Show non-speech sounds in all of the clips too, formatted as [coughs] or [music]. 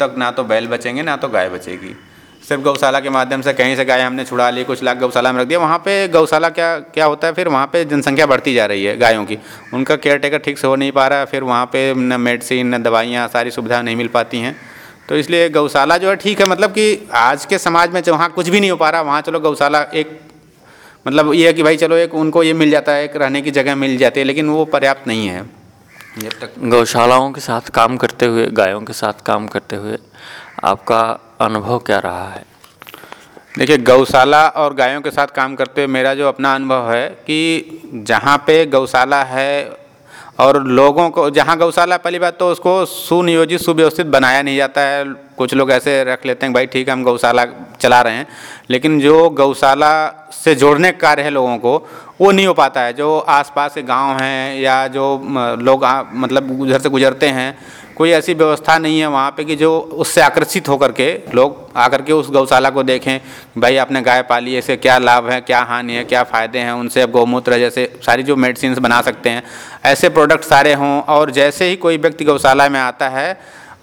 तक ना तो बैल बचेंगे, ना तो गाय बचेगी। सिर्फ़ गौशाला के माध्यम से कहीं से गाय हमने छुड़ा ली, कुछ लाख गौशाला में रख दिया, वहाँ पे गौशाला क्या क्या होता है फिर? वहाँ पे जनसंख्या बढ़ती जा रही है गायों की। उनका केयर टेकर ठीक से हो नहीं पा रहा है, फिर वहाँ पे न मेडिसिन, न दवाइयाँ, सारी सुविधा नहीं मिल पाती हैं। तो इसलिए गौशाला जो है ठीक है मतलब कि आज के समाज में जहाँ कुछ भी नहीं हो पा रहा, वहाँ चलो गौशाला एक मतलब ये है कि भाई चलो एक उनको ये मिल जाता है, एक रहने की जगह मिल जाती है, लेकिन वो पर्याप्त नहीं है। जब तक। गौशालाओं के साथ काम करते हुए गायों के साथ काम करते हुए आपका अनुभव क्या रहा है? देखिए गौशाला और गायों के साथ काम करते हुए मेरा जो अपना अनुभव है कि जहाँ पे गौशाला है और लोगों को जहाँ गौशाला पहली बात तो उसको सुनियोजित सुव्यवस्थित बनाया नहीं जाता है। कुछ लोग ऐसे रख लेते हैं भाई ठीक है हम गौशाला चला रहे हैं। लेकिन जो गौशाला से जोड़ने का कार्य है लोगों को वो नहीं हो पाता है। जो आसपास के गाँव हैं या जो लोग मतलब उधर से गुजरते हैं, कोई ऐसी व्यवस्था नहीं है वहाँ पे कि जो उससे आकर्षित होकर के लोग आकर के उस गौशाला को देखें, भाई आपने गाय पाली है क्या लाभ है, क्या हानि है, क्या फ़ायदे हैं उनसे, अब गौमूत्र जैसे सारी जो मेडिसिन बना सकते हैं। ऐसे प्रोडक्ट सारे हों और जैसे ही कोई व्यक्ति गौशाला में आता है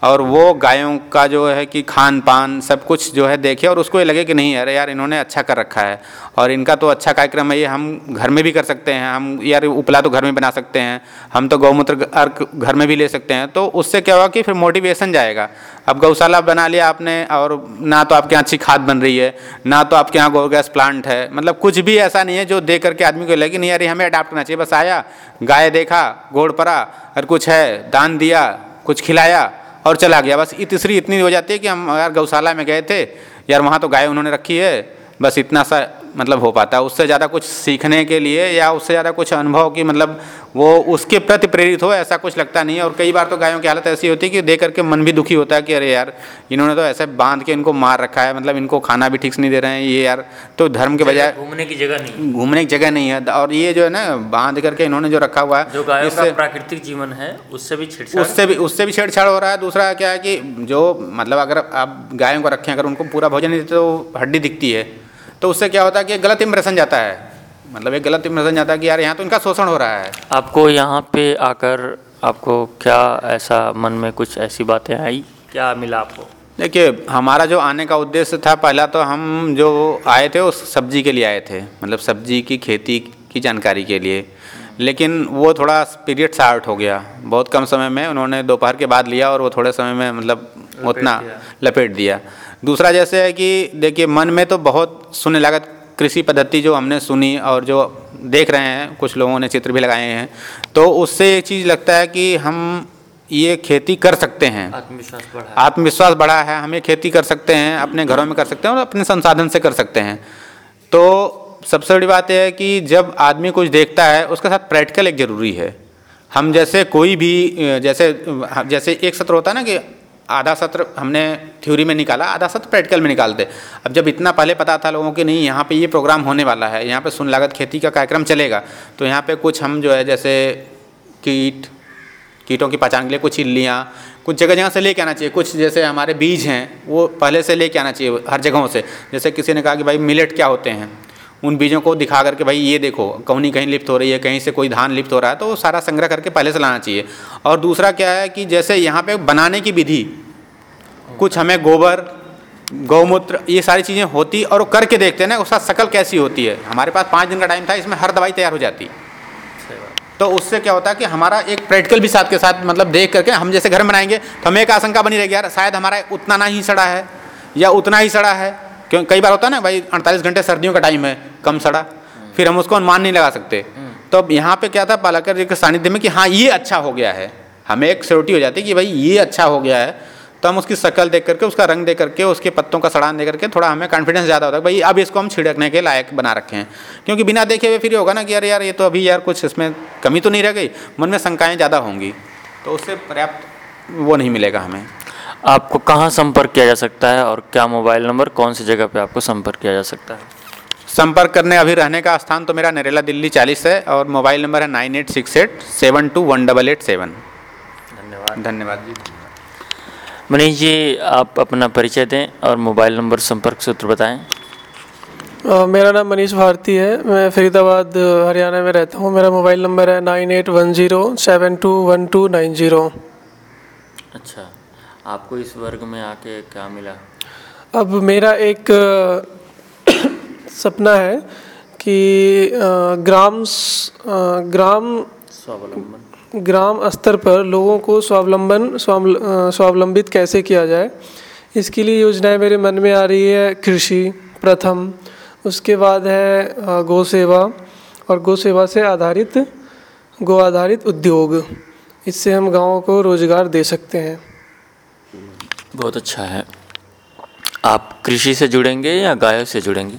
और वो गायों का जो है कि खान पान सब कुछ जो है देखे और उसको ये लगे कि नहीं, अरे यार इन्होंने अच्छा कर रखा है। और इनका तो अच्छा कार्यक्रम है, ये हम घर में भी कर सकते हैं, हम यार उपला तो घर में बना सकते हैं, हम तो गौमूत्र अर्क घर में भी ले सकते हैं तो उससे क्या हुआ कि फिर मोटिवेशन जाएगा। अब गौशाला बना लिया आपने और ना तो आपके यहाँ अच्छी खाद बन रही है, ना तो आपके यहाँ गो गैस प्लांट है मतलब कुछ भी ऐसा नहीं है जो देख करके आदमी को लगे नहीं यार हमें अडाप्ट करना चाहिए, बस आया, गाय देखा, गोड़ पड़ा और कुछ है, दान दिया, कुछ खिलाया और चला गया। बस तीसरी इतनी हो जाती है कि हम यार गौशाला में गए थे, यार वहाँ तो गाय उन्होंने रखी है, बस इतना सा मतलब हो पाता है उससे ज़्यादा कुछ सीखने के लिए या उससे ज़्यादा कुछ अनुभव की मतलब वो उसके प्रति प्रेरित हो ऐसा कुछ लगता नहीं है। और कई बार तो गायों की हालत ऐसी होती है कि देख करके मन भी दुखी होता है कि अरे यार इन्होंने तो ऐसे बाँध के इनको मार रखा है मतलब इनको खाना भी ठीक से नहीं दे रहे हैं ये यार तो धर्म के बजाय घूमने की जगह नहीं। घूमने की जगह नहीं है। और ये जो है ना बाँध करके इन्होंने जो रखा हुआ है जो गायों का प्राकृतिक जीवन है उससे भी छेड़छाड़। उससे भी उससे भी छेड़छाड़ हो रहा है। दूसरा क्या है कि जो मतलब अगर आप गायों को रखें अगर उनको पूरा भोजन नहीं देते तो हड्डी दिखती है। तो उससे क्या होता है कि गलत इम्प्रेशन जाता है। मतलब एक गलत इम्प्रेशन जाता है कि यार यहाँ तो इनका शोषण हो रहा है। आपको यहाँ पे आकर आपको क्या ऐसा मन में कुछ ऐसी बातें आई? क्या मिला आपको? देखिए हमारा जो आने का उद्देश्य था पहला तो हम जो आए थे उस सब्ज़ी के लिए आए थे। मतलब सब्ज़ी की खेती की जानकारी के लिए। लेकिन वो थोड़ा पीरियड शार्ट हो गया। बहुत कम समय में उन्होंने दोपहर के बाद लिया और वो थोड़े समय में मतलब उतना लपेट दिया। दूसरा जैसे है कि देखिए मन में तो बहुत सुनने लागत कृषि पद्धति जो हमने सुनी और जो देख रहे हैं कुछ लोगों ने चित्र भी लगाए हैं तो उससे एक चीज़ लगता है कि हम ये खेती कर सकते हैं। आत्मविश्वास बढ़ा। आत्मविश्वास बढ़ा है हम ये खेती कर सकते हैं अपने घरों में कर सकते हैं और अपने संसाधन से कर सकते हैं। तो सबसे बड़ी बात यह है कि जब आदमी कुछ देखता है, उसके साथ प्रैक्टिकल एक ज़रूरी है। हम जैसे कोई भी, जैसे जैसे एक सत्र होता है ना कि आधा सत्र हमने थ्योरी में निकाला, आधा सत्र प्रैक्टिकल में निकालते। अब जब इतना पहले पता था लोगों की नहीं, यहाँ पे ये प्रोग्राम होने वाला है, यहाँ पे सुन लागत खेती का कार्यक्रम चलेगा तो यहाँ पे कुछ हम जो है, जैसे कीट, कीटों की पहचान के लिए कुछ इल्लियाँ, कुछ जगह जगह से लेके आना चाहिए। कुछ जैसे हमारे बीज हैं, वो पहले से लेके आना चाहिए हर जगहों से। जैसे किसी ने कहा कि भाई मिलेट क्या होते हैं? उन बीजों को दिखा करके भाई ये देखो कहीं कहीं लिप्त हो रही है कहीं से कोई धान लिप्त हो रहा है। तो वो सारा संग्रह करके पहले से लाना चाहिए। और दूसरा क्या है कि जैसे यहाँ पे बनाने की विधि कुछ हमें गोबर गौमूत्र ये सारी चीज़ें होती और वो करके देखते हैं ना उसका शकल कैसी होती है। हमारे पास पाँच दिन का टाइम था इसमें हर दवाई तैयार हो जाती। तो उससे क्या होता है कि हमारा एक प्रैक्टिकल भी साथ के साथ मतलब देख करके हम जैसे घर में बनाएँगे तो हमें एक आशंका बनी रहेगी यार शायद हमारा उतना ना ही सड़ा है या उतना ही सड़ा है। क्यों कई बार होता है ना भाई अड़तालीस घंटे सर्दियों का टाइम है कम सड़ा फिर हम उसको अनुमान नहीं लगा सकते। तो अब यहाँ पे क्या था पालाकर जी के सानिध्य में कि हाँ ये अच्छा हो गया है। हमें एक सिक्योरिटी हो जाती है कि भाई ये अच्छा हो गया है। तो हम उसकी शक्ल देख करके उसका रंग देख करके उसके पत्तों का सड़ान देख करके थोड़ा हमें कॉन्फिडेंस ज़्यादा होता है भाई अब इसको हम छिड़कने के लायक बना रखे हैं। क्योंकि बिना देखे हुए फिर ये होगा ना कि यार यार ये तो अभी यार कुछ इसमें कमी तो नहीं रह गई मन में शंकाएँ ज़्यादा होंगी। तो उससे पर्याप्त वो नहीं मिलेगा हमें। आपको कहाँ संपर्क किया जा सकता है और क्या मोबाइल नंबर कौन सी जगह पे आपको संपर्क किया जा सकता है? संपर्क करने अभी रहने का स्थान तो मेरा नरेला दिल्ली चालीस है और मोबाइल नंबर है nine eight six eight seven two one double eight seven. धन्यवाद। धन्यवाद जी। मनीष जी आप अपना परिचय दें और मोबाइल नंबर संपर्क सूत्र बताएँ। आ, मेरा नाम मनीष भारती है। मैं फरीदाबाद हरियाणा में रहता हूँ। मेरा मोबाइल नंबर है nine eight one zero seven two one two nine zero. अच्छा। आपको इस वर्ग में आके क्या मिला? अब मेरा एक [coughs] सपना है कि ग्राम ग्राम स्वावलंबन। ग्राम स्तर पर लोगों को स्वावलंबन स्वावल- स्वावलंबित कैसे किया जाए? इसके लिए योजनाएँ मेरे मन में आ रही है कृषि प्रथम उसके बाद है गौ सेवा और गौ सेवा से आधारित गो आधारित उद्योग। इससे हम गाँव को रोज़गार दे सकते हैं। बहुत अच्छा है। आप कृषि से जुड़ेंगे या गायों से जुड़ेंगे?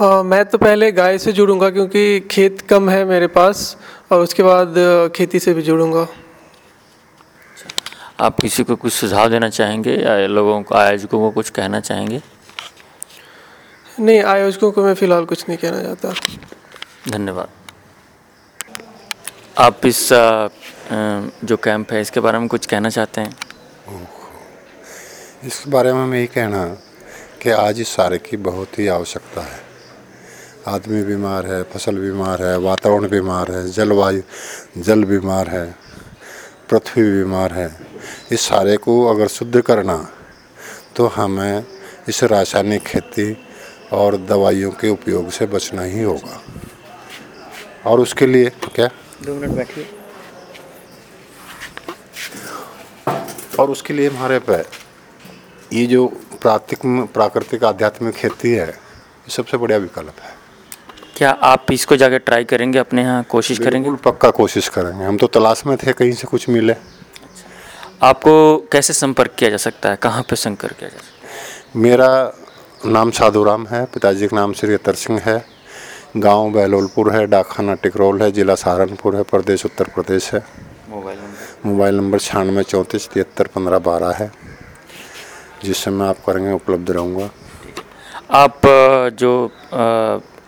अ, मैं तो पहले गाय से जुड़ूँगा क्योंकि खेत कम है मेरे पास और उसके बाद खेती से भी जुड़ूँगा। आप किसी को कुछ सुझाव देना चाहेंगे या लोगों को आयोजकों को कुछ कहना चाहेंगे? नहीं आयोजकों को मैं फ़िलहाल कुछ नहीं कहना चाहता। धन्यवाद। आप इस जो कैंप है इसके बारे में कुछ कहना चाहते हैं? इस बारे में मैं यही कहना कि आज इस सारे की बहुत ही आवश्यकता है। आदमी बीमार है फ़सल बीमार है वातावरण बीमार है जलवायु जल बीमार है पृथ्वी बीमार है। इस सारे को अगर शुद्ध करना तो हमें इस रासायनिक खेती और दवाइयों के उपयोग से बचना ही होगा। और उसके लिए क्या? दो मिनट बैठिए। और उसके लिए हमारे पे ये जो प्राकृतिक प्राकृतिक आध्यात्मिक खेती है ये सबसे बढ़िया विकल्प है। क्या आप इसको जाकर ट्राई करेंगे अपने यहाँ कोशिश करेंगे? पक्का कोशिश करेंगे। हम तो तलाश में थे कहीं से कुछ मिले। आपको कैसे संपर्क किया जा सकता है? कहाँ पे संपर्क किया जा सकता है? मेरा नाम साधुराम है पिताजी का नाम श्री अतर सिंह है। गाँव बहलोलपुर है डाकखाना टिकरौल है जिला सहारनपुर है प्रदेश उत्तर प्रदेश है। Mobile number? मोबाइल नंबर छियानवे चौंतीस तिहत्तर पंद्रह बारह है। जिससे मैं आप करेंगे उपलब्ध रहूँगा। आप जो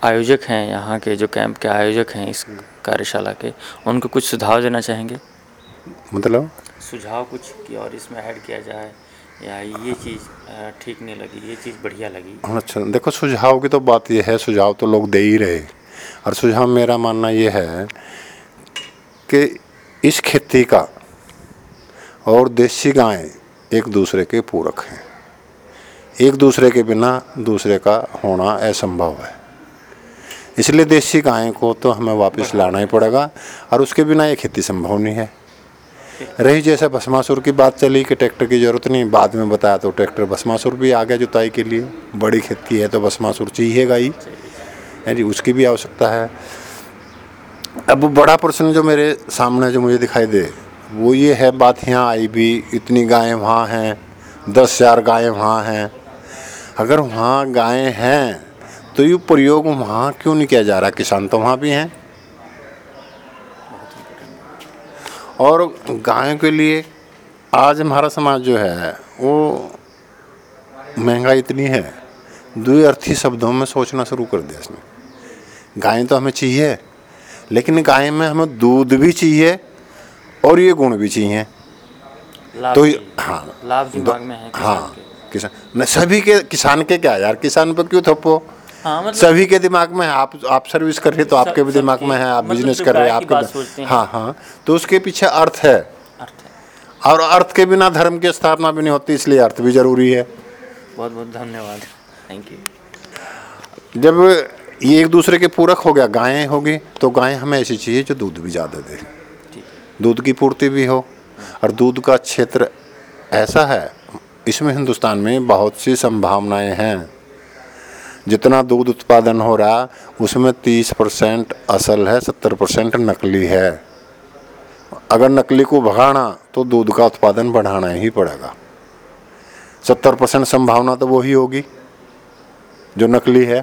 आयोजक हैं यहाँ के जो कैंप के आयोजक हैं इस कार्यशाला के उनको कुछ सुझाव देना चाहेंगे? मतलब? सुझाव कुछ कि और इसमें ऐड किया जाए या ये चीज़ ठीक नहीं लगी ये चीज़ बढ़िया लगी? अच्छा देखो सुझाव की तो बात यह है सुझाव तो लोग दे ही रहे। और सुझाव मेरा मानना ये है कि इस खेती का और देसी गायें एक दूसरे के पूरक हैं। एक दूसरे के बिना दूसरे का होना असंभव है। इसलिए देसी गायें को तो हमें वापस लाना ही पड़ेगा और उसके बिना ये खेती संभव नहीं है। रही जैसे भस्मासुर की बात चली कि ट्रैक्टर की ज़रूरत नहीं, बाद में बताया तो ट्रैक्टर भस्मासुर भी आ गया जुताई के लिए। बड़ी खेती है तो भस्मासुर चाहिएगा ही। है जी, उसकी भी आवश्यकता है। अब बड़ा प्रश्न जो मेरे सामने जो मुझे दिखाई दे, वो ये है, बात यहाँ आई भी, इतनी गायें वहाँ हैं, दस हज़ार गायें वहाँ हैं अगर वहाँ गायें हैं तो ये प्रयोग वहाँ क्यों नहीं किया जा रहा? किसान तो वहाँ भी हैं। और गायों के लिए आज हमारा समाज जो है वो महँगाई इतनी है द्विअर्थी शब्दों में सोचना शुरू कर दिया इसने। गायें तो हमें चाहिए लेकिन गाय में हमें दूध भी चाहिए और ये गुण भी चाहिए। तो हाँ। लाभ दिमाग में है हाँ। किसान न सभी के किसान के क्या यार? किसान पर क्यों थप्पो हाँ मतलब सभी के दिमाग में है आप आप सर्विस कर रहे हैं तो आपके भी दिमाग में है आप मतलब बिज़नेस कर रहे हैं आपके हैं। हाँ हाँ तो उसके पीछे अर्थ है। अर्थ है। और अर्थ के बिना धर्म की स्थापना भी नहीं होती इसलिए अर्थ भी ज़रूरी है। बहुत बहुत धन्यवाद। थैंक यू जब ये एक दूसरे के पूरक हो गया गायें होगी तो गायें हमें ऐसी चाहिए जो दूध भी ज़्यादा दे। दूध की पूर्ति भी हो और दूध का क्षेत्र ऐसा है इसमें हिंदुस्तान में बहुत सी संभावनाएँ हैं। जितना दूध उत्पादन हो रहा उसमें तीस परसेंट असल है सत्तर परसेंट नकली है। अगर नकली को भगाना तो दूध का उत्पादन बढ़ाना ही पड़ेगा। सत्तर परसेंट संभावना तो वही होगी जो नकली है।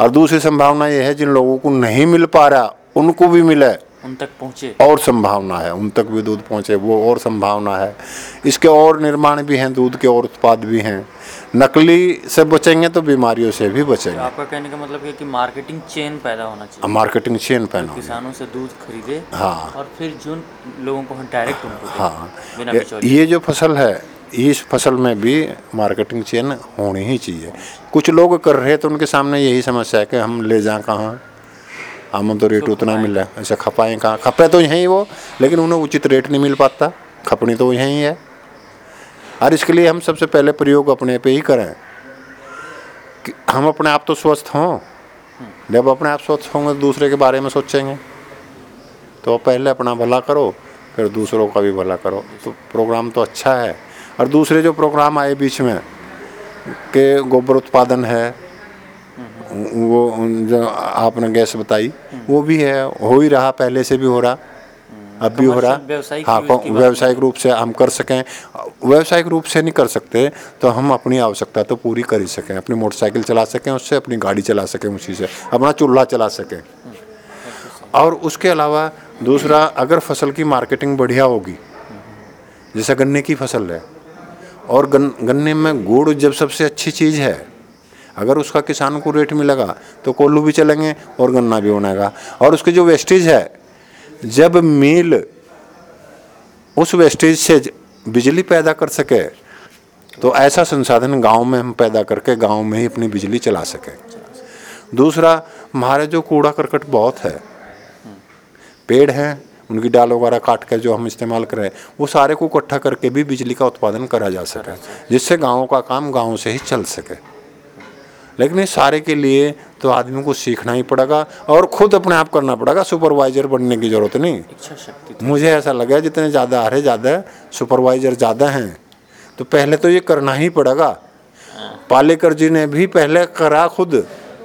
और दूसरी संभावना यह है जिन लोगों को नहीं मिल पा रहा उनको भी मिले उन तक पहुँचे। और संभावना है उन तक भी दूध पहुँचे वो और संभावना है। इसके और निर्माण भी हैं दूध के और उत्पाद भी हैं। नकली से बचेंगे तो बीमारियों से भी बचेंगे। तो आपका कहने का मतलब है कि मार्केटिंग चेन पैदा होना चाहिए। मार्केटिंग चेन पहना किसानों से दूध खरीदे हाँ। और फिर जो लोगों को डायरेक्ट उनको हाँ। ये- जो फ़सल है इस फ़सल में भी मार्केटिंग चेन होनी ही चाहिए। कुछ लोग कर रहे हैं तो उनके सामने यही समस्या है कि हम ले जाएँ कहाँ। हमें तो रेट उतना मिल रहा है। ऐसे खपाएँ कहाँ खपे तो यहीं वो लेकिन उन्हें उचित रेट नहीं मिल पाता। खपनी तो यहीं है। और इसके लिए हम सबसे पहले प्रयोग अपने पे ही करें। कि हम अपने आप तो स्वस्थ हों। जब अपने आप स्वस्थ होंगे तो दूसरे के बारे में सोचेंगे। तो पहले अपना भला करो फिर दूसरों का भी भला करो। तो प्रोग्राम तो अच्छा है। और दूसरे जो प्रोग्राम आए बीच में के गोबर उत्पादन है वो जो आपने गैस बताई वो भी है हो ही रहा पहले से भी हो रहा अब भी हो रहा। हाँ व्यावसायिक रूप से हम कर सकें। व्यावसायिक रूप से नहीं कर सकते तो हम अपनी आवश्यकता तो पूरी कर ही सकें अपनी मोटरसाइकिल चला सकें उससे अपनी गाड़ी चला सकें उसी से अपना चूल्हा चला सकें। और उसके अलावा दूसरा अगर फ़सल की मार्केटिंग बढ़िया होगी जैसे गन्ने की फ़सल है और गन, गन्ने में गुड़ जब सबसे अच्छी चीज़ है अगर उसका किसान को रेट मिलेगा तो कोल्लू भी चलेंगे और गन्ना भी बनेगा। और उसके जो वेस्टेज है, जब मिल उस वेस्टेज से बिजली पैदा कर सके तो ऐसा संसाधन गाँव में हम पैदा करके गाँव में ही अपनी बिजली चला सकें। दूसरा, हमारे जो कूड़ा करकट बहुत है, पेड़ हैं, उनकी डाल वगैरह काट कर जो हम इस्तेमाल करें, वो सारे को इकट्ठा करके भी बिजली का उत्पादन करा जा सके, जिससे गाँव का काम गाँव से ही चल सके। लेकिन इस सारे के लिए तो आदमी को सीखना ही पड़ेगा और खुद अपने आप करना पड़ेगा सुपरवाइजर बनने की ज़रूरत नहीं। इच्छा शक्ति मुझे ऐसा लगा जितने ज़्यादा आ रहे ज़्यादा सुपरवाइजर ज़्यादा हैं। तो पहले तो ये करना ही पड़ेगा। पालेकर जी ने भी पहले करा खुद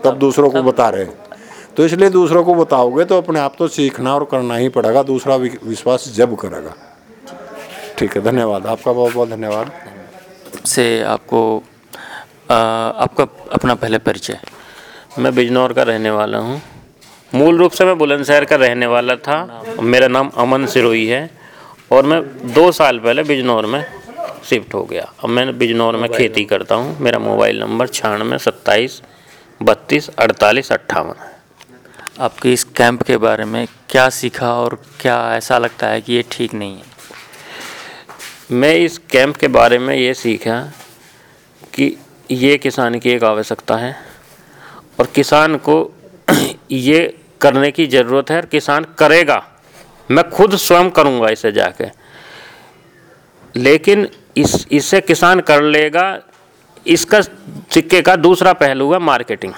तब दूसरों को बता रहे हैं। तो इसलिए दूसरों को बताओगे तो अपने आप तो सीखना और करना ही पड़ेगा दूसरा विश्वास जब करेगा। ठीक है धन्यवाद। आपका बहुत बहुत धन्यवाद। से आपको आपका अपना पहले परिचय। मैं बिजनौर का रहने वाला हूँ। मूल रूप से मैं बुलंदशहर का रहने वाला था। मेरा नाम अमन सिरोही है और मैं दो साल पहले बिजनौर में शिफ्ट हो गया। अब मैं बिजनौर में खेती करता हूँ। मेरा मोबाइल नंबर छियानवे सत्ताईस बत्तीस अड़तालीस अट्ठावन है। आपके इस कैंप के बारे में क्या सीखा और क्या ऐसा लगता है कि ये ठीक नहीं है? मैं इस कैंप के बारे में ये सीखा कि ये किसान की एक आवश्यकता है और किसान को [clears throat] ये करने की ज़रूरत है और किसान करेगा। मैं खुद स्वयं करूँगा इसे जाके। लेकिन इस इससे किसान कर लेगा इसका सिक्के का दूसरा पहलू है मार्केटिंग।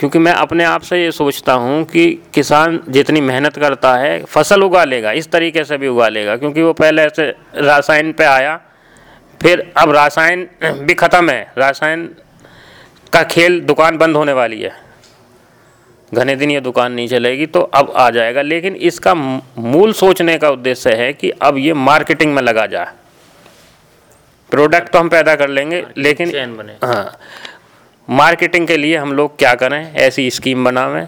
क्योंकि मैं अपने आप से ये सोचता हूँ कि किसान जितनी मेहनत करता है फ़सल उगा लेगा इस तरीके से भी उगा लेगा क्योंकि वो पहले ऐसे रासायन पे आया फिर अब रासायन [clears throat] भी ख़त्म है। रासायन का खेल दुकान बंद होने वाली है। घने दिन ये दुकान नहीं चलेगी तो अब आ जाएगा। लेकिन इसका मूल सोचने का उद्देश्य है कि अब ये मार्केटिंग में लगा जाए प्रोडक्ट तो हम पैदा कर लेंगे लेकिन बने। हाँ मार्केटिंग के लिए हम लोग क्या करें? ऐसी स्कीम बनावें।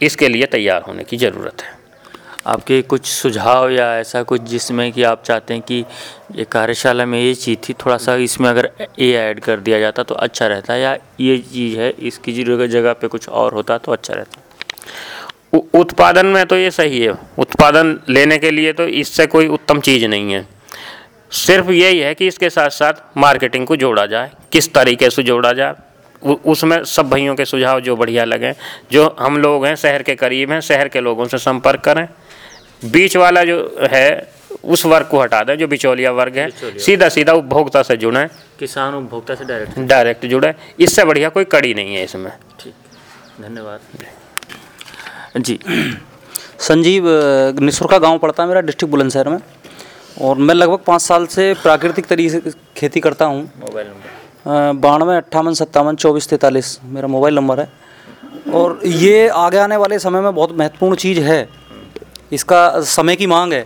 इसके लिए तैयार होने की ज़रूरत है। आपके कुछ सुझाव या ऐसा कुछ जिसमें कि आप चाहते हैं कि ये कार्यशाला में ये चीज़ थी, थोड़ा सा इसमें अगर ये ऐड कर दिया जाता तो अच्छा रहता या ये चीज़ है, इसकी जगह पे कुछ और होता तो अच्छा रहता? उत्पादन में तो ये सही है। उत्पादन लेने के लिए तो इससे कोई उत्तम चीज़ नहीं है। सिर्फ़ यही है कि इसके साथ साथ मार्केटिंग को जोड़ा जाए। किस तरीके से जोड़ा जाए? उसमें सब भाइयों के सुझाव जो बढ़िया लगें, जो हम लोग हैं, शहर के करीब हैं, शहर के लोगों से संपर्क करें। बीच वाला जो है उस वर्ग को हटा दें जो बिचौलिया वर्ग है। सीधा सीधा उपभोक्ता से जुड़ें। किसान उपभोक्ता से डायरेक्ट डायरेक्ट जुड़े। इससे बढ़िया कोई कड़ी नहीं है इसमें। ठीक। धन्यवाद। जी। संजीव निसुरका गाँव पड़ता है मेरा डिस्ट्रिक्ट बुलंदशहर में। और मैं लगभग पाँच साल से प्राकृतिक तरीके से खेती करता हूँ। Mobile number. बानवे अट्ठावन सत्तावन चौबीस तैंतालीस मेरा मोबाइल नंबर है। और ये आगे आने वाले समय में बहुत महत्वपूर्ण चीज़ है। इसका समय की मांग है।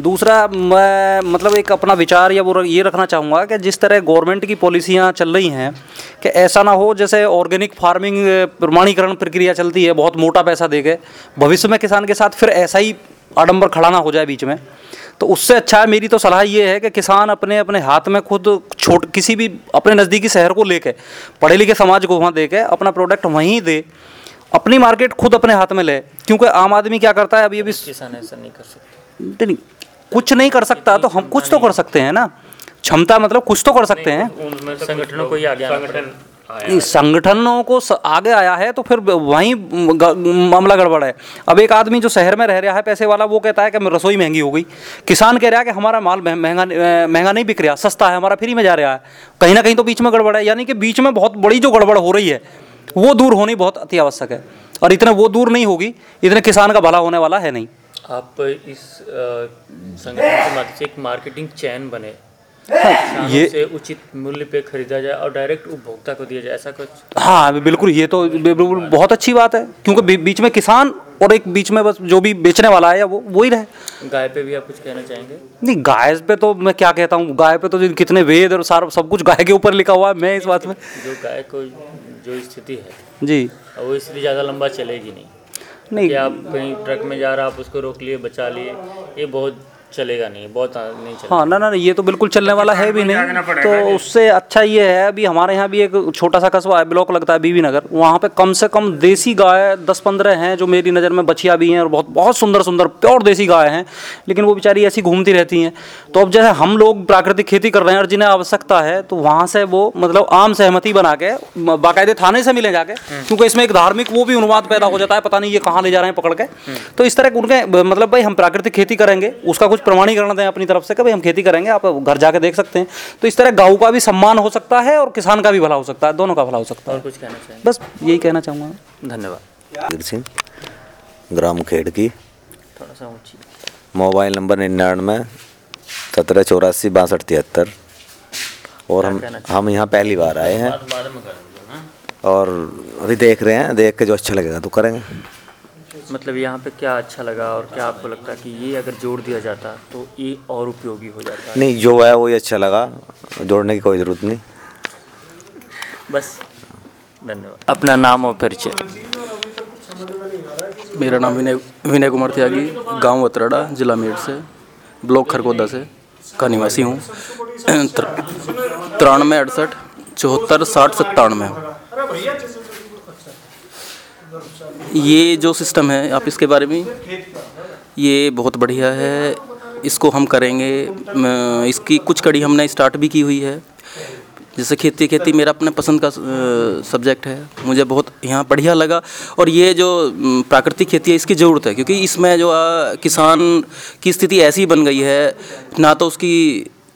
दूसरा, मैं मतलब एक अपना विचार या वो ये रखना चाहूँगा कि जिस तरह गवर्नमेंट की पॉलिसियाँ चल रही हैं, कि ऐसा ना हो जैसे ऑर्गेनिक फ़ार्मिंग प्रमाणीकरण प्रक्रिया चलती है, बहुत मोटा पैसा दे के भविष्य में किसान के साथ फिर ऐसा ही आडम्बर खड़ा ना हो जाए बीच में। तो उससे अच्छा है, मेरी तो सलाह ये है कि किसान अपने अपने हाथ में खुद छोट, किसी भी, अपने नज़दीकी शहर को लेके पढ़े लिखे समाज को वहाँ दे के अपना प्रोडक्ट वहीं दे अपनी मार्केट खुद अपने हाथ में ले। क्योंकि आम आदमी क्या करता है अभी अभी किसान ऐसा नहीं कर सकते। नहीं कुछ नहीं कर सकता तो हम कुछ तो कर सकते हैं ना। क्षमता मतलब कुछ तो कर सकते हैं। संगठनों को ही आगे नहीं, संगठनों को आगे आया है तो फिर वहीं मामला गड़बड़ है। अब एक आदमी जो शहर में रह रहा है पैसे वाला वो कहता है कि रसोई महँगी हो गई। किसान कह रहा है कि हमारा माल महँगा महँगा नहीं बिक रहा सस्ता है हमारा फ्री में जा रहा है। कहीं ना कहीं तो बीच में गड़बड़ है। यानी कि बीच में बहुत बड़ी जो गड़बड़ हो रही है वो दूर होनी बहुत अति आवश्यक है। और इतना वो दूर नहीं होगी इतने किसान का भला होने वाला है नहीं। आप इस संगठन के से एक मार्केटिंग चैन बने। किसानों ये- से उचित मूल्य पे खरीदा जाए और डायरेक्ट उपभोक्ता को दिया जाए ऐसा कुछ? हाँ बिल्कुल ये तो बिल्कुल बहुत अच्छी बात है क्योंकि बीच में किसान और एक बीच में बस जो भी बेचने वाला है वो वही रहे। गाय पे भी आप कुछ कहना चाहेंगे? नहीं गाय पे तो मैं क्या कहता हूँ गाय पे तो कितने वेद और सारा सब कुछ गाय के ऊपर लिखा हुआ है मैं इस बात में जो गाय को जो स्थिति है। जी। वो स्थिति ज़्यादा लंबा चलेगी नहीं। नहीं। कि आप कहीं ट्रक में जा रहा आप उसको रोक लिए बचा लिए ये बहुत चलेगा नहीं बहुत नहीं चलेगा। हाँ ना ना ना, ये तो बिल्कुल चलने वाला है भी नहीं। तो उससे अच्छा ये है अभी हमारे यहाँ भी एक छोटा सा कस्बा है ब्लॉक लगता है बीवी नगर। वहाँ पे कम से कम देसी गाय दस पंद्रह हैं जो मेरी नज़र में बछिया भी हैं और बहुत बहुत सुंदर सुंदर प्योर देसी गाय हैं। लेकिन वो बेचारी ऐसी घूमती रहती हैं। तो अब जैसे हम लोग प्राकृतिक खेती कर रहे हैं और जिन्हें आवश्यकता है तो वहाँ से वो मतलब आम सहमति बना के बाकायदे थाने से मिले जाके क्योंकि इसमें एक धार्मिक वो भी अनुवाद पैदा हो जाता है पता नहीं ये कहाँ ले जा रहे हैं पकड़ के। तो इस तरह उनके मतलब भाई हम प्राकृतिक खेती करेंगे उसका कुछ प्रमाणीकरण दें अपनी तरफ़ से कि हम खेती करेंगे आप घर जाके देख सकते हैं। तो इस तरह गाँव का भी सम्मान हो सकता है और किसान का भी भला हो सकता है दोनों का भला हो सकता है। कुछ कहना बस यही कहना चाहूँगा। धन्यवाद। वीर सिंह ग्राम खेड़ की। थोड़ा सा ऊँची। मोबाइल नंबर निन्यानवे सत्रह चौरासी बासठ तिहत्तर। और हम हम यहाँ पहली बार आए हैं। हाँ और अभी देख रहे हैं देख के जो अच्छा लगेगा तो करेंगे। मतलब यहाँ पे क्या अच्छा लगा और क्या आपको लगता है कि ये अगर जोड़ दिया जाता तो ये और उपयोगी हो जाता? नहीं जो है वही अच्छा लगा। जोड़ने की कोई ज़रूरत नहीं। बस धन्यवाद। अपना नाम और परिचय। मेरा नाम विनय विनय कुमार त्यागी गाँव वतराड़ा जिला मेड से। ब्लॉक खरगोदा से। का निवासी हूँ। [clears throat] तिरानवे अड़सठ चौहत्तर साठ सत्तानवे। ये जो सिस्टम है आप इसके बारे में ये बहुत बढ़िया है। इसको हम करेंगे इसकी कुछ कड़ी हमने स्टार्ट भी की हुई है। जैसे खेती खेती मेरा अपने पसंद का सब्जेक्ट है। मुझे बहुत यहाँ बढ़िया लगा। और ये जो प्राकृतिक खेती है इसकी ज़रूरत है क्योंकि इसमें जो आ, किसान की स्थिति ऐसी बन गई है ना तो उसकी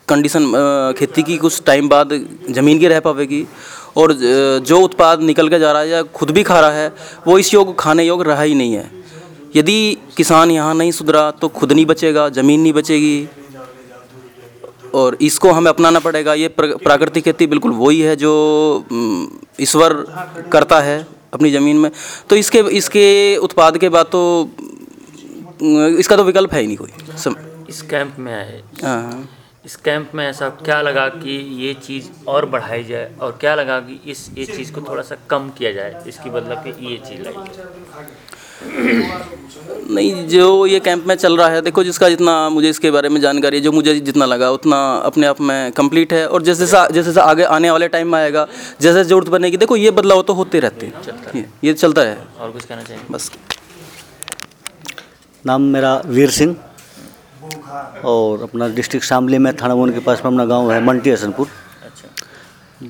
कंडीशन खेती की कुछ टाइम बाद ज़मीन की रह पाएगी और जो उत्पाद निकल के जा रहा है या खुद भी खा रहा है वो इस योग खाने योग रहा ही नहीं है। यदि किसान यहाँ नहीं सुधरा तो खुद नहीं बचेगा ज़मीन नहीं बचेगी और इसको हमें अपनाना पड़ेगा। ये प्राकृतिक खेती बिल्कुल वही है जो ईश्वर करता है अपनी ज़मीन में। तो इसके इसके उत्पाद के बाद तो इसका तो विकल्प है ही नहीं कोई। सम, इस कैंप में आए। हाँ। इस कैंप में ऐसा क्या लगा कि ये चीज़ और बढ़ाई जाए और क्या लगा कि इस ये चीज़ को थोड़ा सा कम किया जाए इसकी बदला कि ये चीज़ लाई [clears throat] नहीं जो ये कैंप में चल रहा है देखो जिसका जितना मुझे इसके बारे में जानकारी है जो मुझे जितना लगा उतना अपने आप में कंप्लीट है। और जैसे जैसा जैसे जैसा आगे आने वाले टाइम में आएगा जैसे ज़रूरत बनेगी देखो ये बदलाव तो होते रहते हैं। ये, ये चलता है। और कुछ कहना चाहिए बस। नाम मेरा वीर सिंह। और अपना डिस्ट्रिक्ट शामली में थाना भवन के पास में अपना गाँव है मंटी हसनपुर। अच्छा।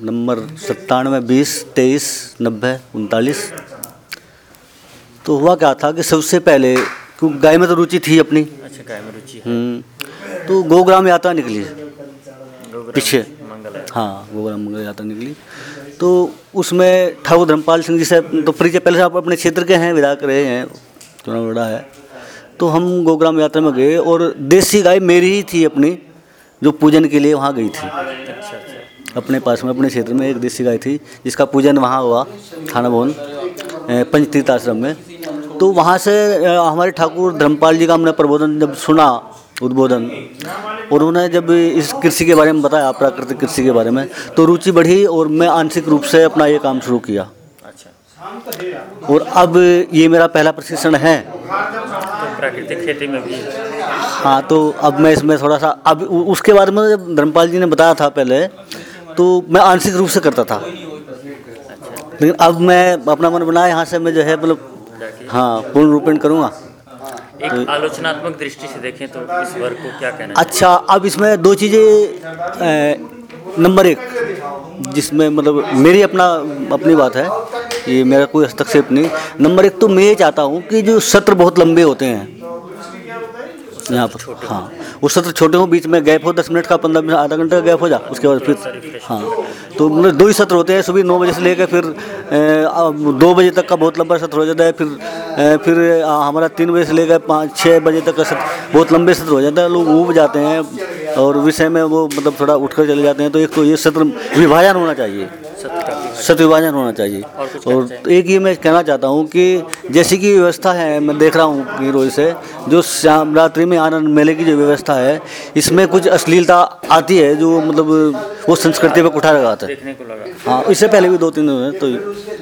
नंबर सत्तानवे बीस तेईस नब्बे उनतालीस। तो हुआ क्या था कि सबसे पहले क्योंकि गाय में तो रुचि थी अपनी। अच्छा गाय में रुचि हम्म, तो गोग्राम यात्रा निकली। पीछे। हाँ गोग्राम मंगल यात्रा निकली। तो उसमें ठाकुर धर्मपाल सिंह जी से तो परिचय पहले से आप अपने क्षेत्र के हैं विधायक रहे हैं चुनाव लड़ा है। तो हम गोग्राम यात्रा में गए और देसी गाय मेरी ही थी अपनी जो पूजन के लिए वहाँ गई थी। अच्छा अच्छा। अपने पास में अपने क्षेत्र में एक देसी गाय थी जिसका पूजन वहाँ हुआ थाना भवन पंचतीर्थ आश्रम में। तो वहाँ से हमारे ठाकुर धर्मपाल जी का हमने प्रबोधन जब सुना उद्बोधन और उन्होंने जब इस कृषि के बारे में बताया प्राकृतिक कृषि के बारे में तो रुचि बढ़ी और मैं आंशिक रूप से अपना ये काम शुरू किया। अच्छा। और अब ये मेरा पहला प्रशिक्षण है। प्राकृतिक खेती में भी। हाँ तो अब मैं इसमें थोड़ा सा अब उसके बारे में जब धर्मपाल जी ने बताया था पहले तो मैं आंशिक रूप से करता था। लेकिन अब मैं अपना मन बनाया यहाँ से मैं जो है मतलब हाँ पूर्ण रूपेण करूँगा। एक आलोचनात्मक दृष्टि से देखें तो इस वर्ग को क्या कहना अच्छा अब इसमें दो चीज़ें नंबर एक जिसमें मतलब मेरी अपना अपनी बात है ये मेरा कोई हस्तक्षेप नहीं। नंबर एक तो मैं ये चाहता हूँ कि जो सत्र बहुत लंबे होते हैं यहाँ पर हाँ। वो सत्र छोटे हों बीच में गैप हो दस मिनट का पंद्रह मिनट आधा घंटे का गैप हो जा उसके बाद फिर हाँ। तो मतलब दो ही सत्र होते हैं सुबह नौ बजे से लेकर फिर दो बजे तक का बहुत लंबा सत्र हो जाता है फिर फिर हमारा तीन बजे से लेकर पाँच छः बजे तक का सत्र बहुत लंबे सत्र हो जाता है लोग ऊब जाते हैं और विषय में वो मतलब थोड़ा उठकर चले जाते हैं तो एक तो ये सत्र विभाजन होना चाहिए। सत्र विभाजन होना चाहिए। और एक ये मैं कहना चाहता हूँ कि जैसी की व्यवस्था है मैं देख रहा हूँ कि रोज से जो शाम रात्रि में आनंद मेले की जो व्यवस्था है इसमें कुछ अश्लीलता आती है जो मतलब वो संस्कृति पे कुठा लगाता है। देखने को लगा। हाँ इससे पहले भी दो तीन हैं, तो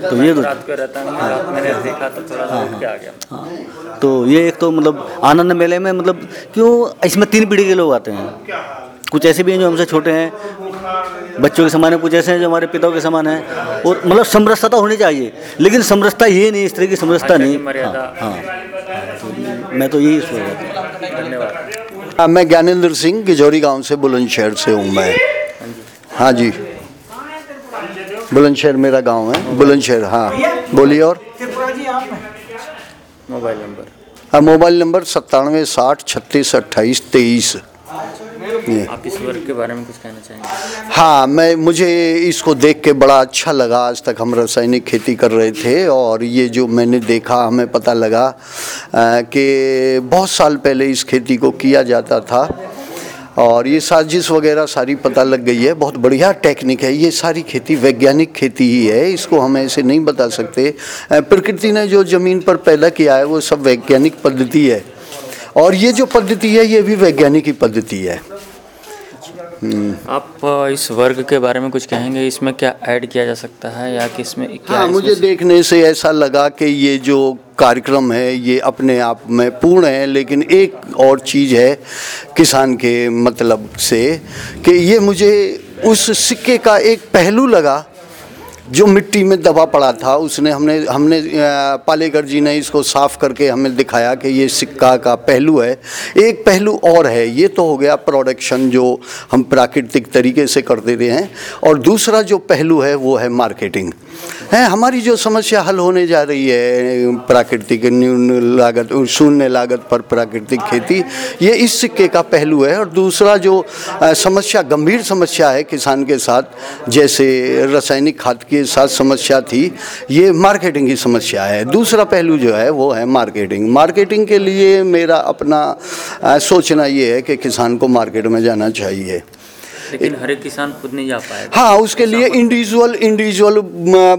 तो ये दो रात को रहता नहीं रात मैंने देखा तो उठ गया। हाँ। तो ये एक तो मतलब आनंद मेले में मतलब क्यों इसमें तीन पीढ़ी के लोग आते हैं? कुछ ऐसे भी हैं जो हमसे छोटे हैं बच्चों के समान है कुछ ऐसे हैं जो हमारे पिताओं के समान हैं। और मतलब समरसता तो होनी चाहिए। लेकिन समरसता ये नहीं इस तरह की समरसता नहीं। हाँ हाँ। तो मैं तो यही सोच रहा था धन्यवाद। हाँ, मैं ज्ञानेंद्र सिंह किजौरी गाँव से बुलंदशहर से हूँ मैं। हाँ जी। बुलंदशहर मेरा गाँव है। बुलंदशहर हाँ। बोलिए और। Mobile number. हाँ मोबाइल नंबर सत्तानवे साठ छत्तीस अट्ठाईस तेईस। आप इस वर्ग के बारे में कुछ कहना चाहेंगे? हाँ मैं मुझे इसको देख के बड़ा अच्छा लगा आज तक हम रासायनिक खेती कर रहे थे और ये जो मैंने देखा हमें पता लगा कि बहुत साल पहले इस खेती को किया जाता था और ये साजिश वगैरह सारी पता लग गई है। बहुत बढ़िया टेक्निक है ये सारी खेती वैज्ञानिक खेती ही है इसको हम ऐसे नहीं बता सकते। प्रकृति ने जो ज़मीन पर पैदा किया है वो सब वैज्ञानिक पद्धति है और ये जो पद्धति है ये भी वैज्ञानिक ही पद्धति है। आप इस वर्ग के बारे में कुछ कहेंगे? इसमें क्या ऐड किया जा सकता है या कि इसमें क्या हाँ इस मुझे से- देखने से ऐसा लगा कि ये जो कार्यक्रम है ये अपने आप में पूर्ण है लेकिन एक और चीज़ है किसान के मतलब से कि ये मुझे उस सिक्के का एक पहलू लगा जो मिट्टी में दबा पड़ा था, उसने हमने हमने पालेकर जी ने इसको साफ़ करके हमें दिखाया कि ये सिक्का का पहलू है। एक पहलू और है, ये तो हो गया प्रोडक्शन जो हम प्राकृतिक तरीके से करते रहे हैं, और दूसरा जो पहलू है वो है मार्केटिंग है, हमारी जो समस्या हल होने जा रही है, प्राकृतिक न्यून लागत, शून्य लागत पर प्राकृतिक खेती, ये इस सिक्के का पहलू है। और दूसरा जो समस्या, गंभीर समस्या है किसान के साथ, जैसे रासायनिक खाद के साथ समस्या थी, ये मार्केटिंग की समस्या है। दूसरा पहलू जो है, वो है मार्केटिंग। मार्केटिंग के लिए मेरा अपना सोचना ये है कि किसान को मार्केट में जाना चाहिए। लेकिन हर एक किसान खुद नहीं जा पाएगा। हाँ उसके लिए इंडिविजुअल इंडिविजुअल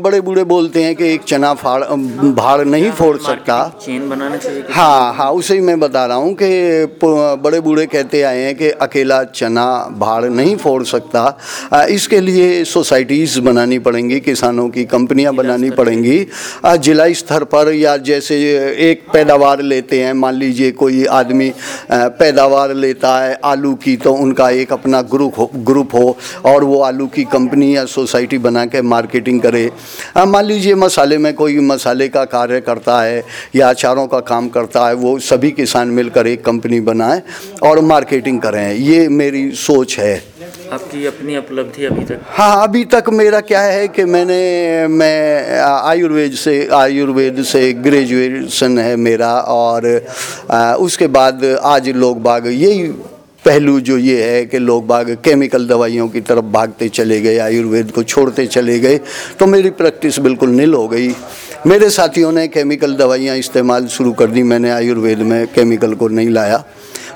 बड़े बूढ़े बोलते हैं कि एक चना फाड़ भाड़ नहीं फोड़ सकता। चेन बनाना चाहिए हाँ हाँ उसे ही मैं बता रहा हूँ कि बड़े बूढ़े कहते आए हैं कि अकेला चना भाड़ नहीं फोड़ सकता। इसके लिए सोसाइटीज़ बनानी पड़ेंगी किसानों की कंपनियाँ बनानी पड़ेंगी। जिला स्तर पर या जैसे एक पैदावार लेते हैं मान लीजिए कोई आदमी पैदावार लेता है आलू की तो उनका एक अपना ग्रुप ग्रुप हो और वो आलू की कंपनी या सोसाइटी बना के मार्केटिंग करे। मान लीजिए मसाले में कोई मसाले का कार्य करता है या अचारों का काम करता है वो सभी किसान मिलकर एक कंपनी बनाएँ और मार्केटिंग करें। ये मेरी सोच है। आपकी अपनी उपलब्धि अभी तक? हाँ अभी तक मेरा क्या है कि मैंने मैं आयुर्वेद से आयुर्वेद से ग्रेजुएशन है मेरा और आ, उसके बाद आज लोग बाग यही पहलू जो ये है कि लोग बाग केमिकल दवाइयों की तरफ़ भागते चले गए, आयुर्वेद को छोड़ते चले गए तो मेरी प्रैक्टिस बिल्कुल निल हो गई। मेरे साथियों ने केमिकल दवाइयाँ इस्तेमाल शुरू कर दी, मैंने आयुर्वेद में केमिकल को नहीं लाया।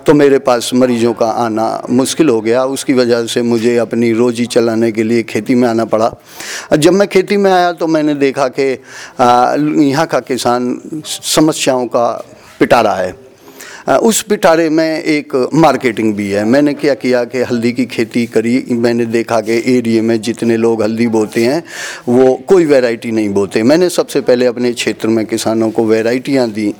तो मेरे पास मरीजों का आना मुश्किल हो गया, उसकी वजह से मुझे अपनी रोजी चलाने के लिए खेती में आना पड़ा। जब मैं खेती में आया तो मैंने देखा कि यहाँ का किसान समस्याओं का पिटारा है। उस पिटारे में एक मार्केटिंग भी है। मैंने क्या किया कि हल्दी की खेती करी। मैंने देखा कि एरिए में जितने लोग हल्दी बोते हैं, वो कोई वैरायटी नहीं बोते। मैंने सबसे पहले अपने क्षेत्र में किसानों को वैरायटियाँ दी।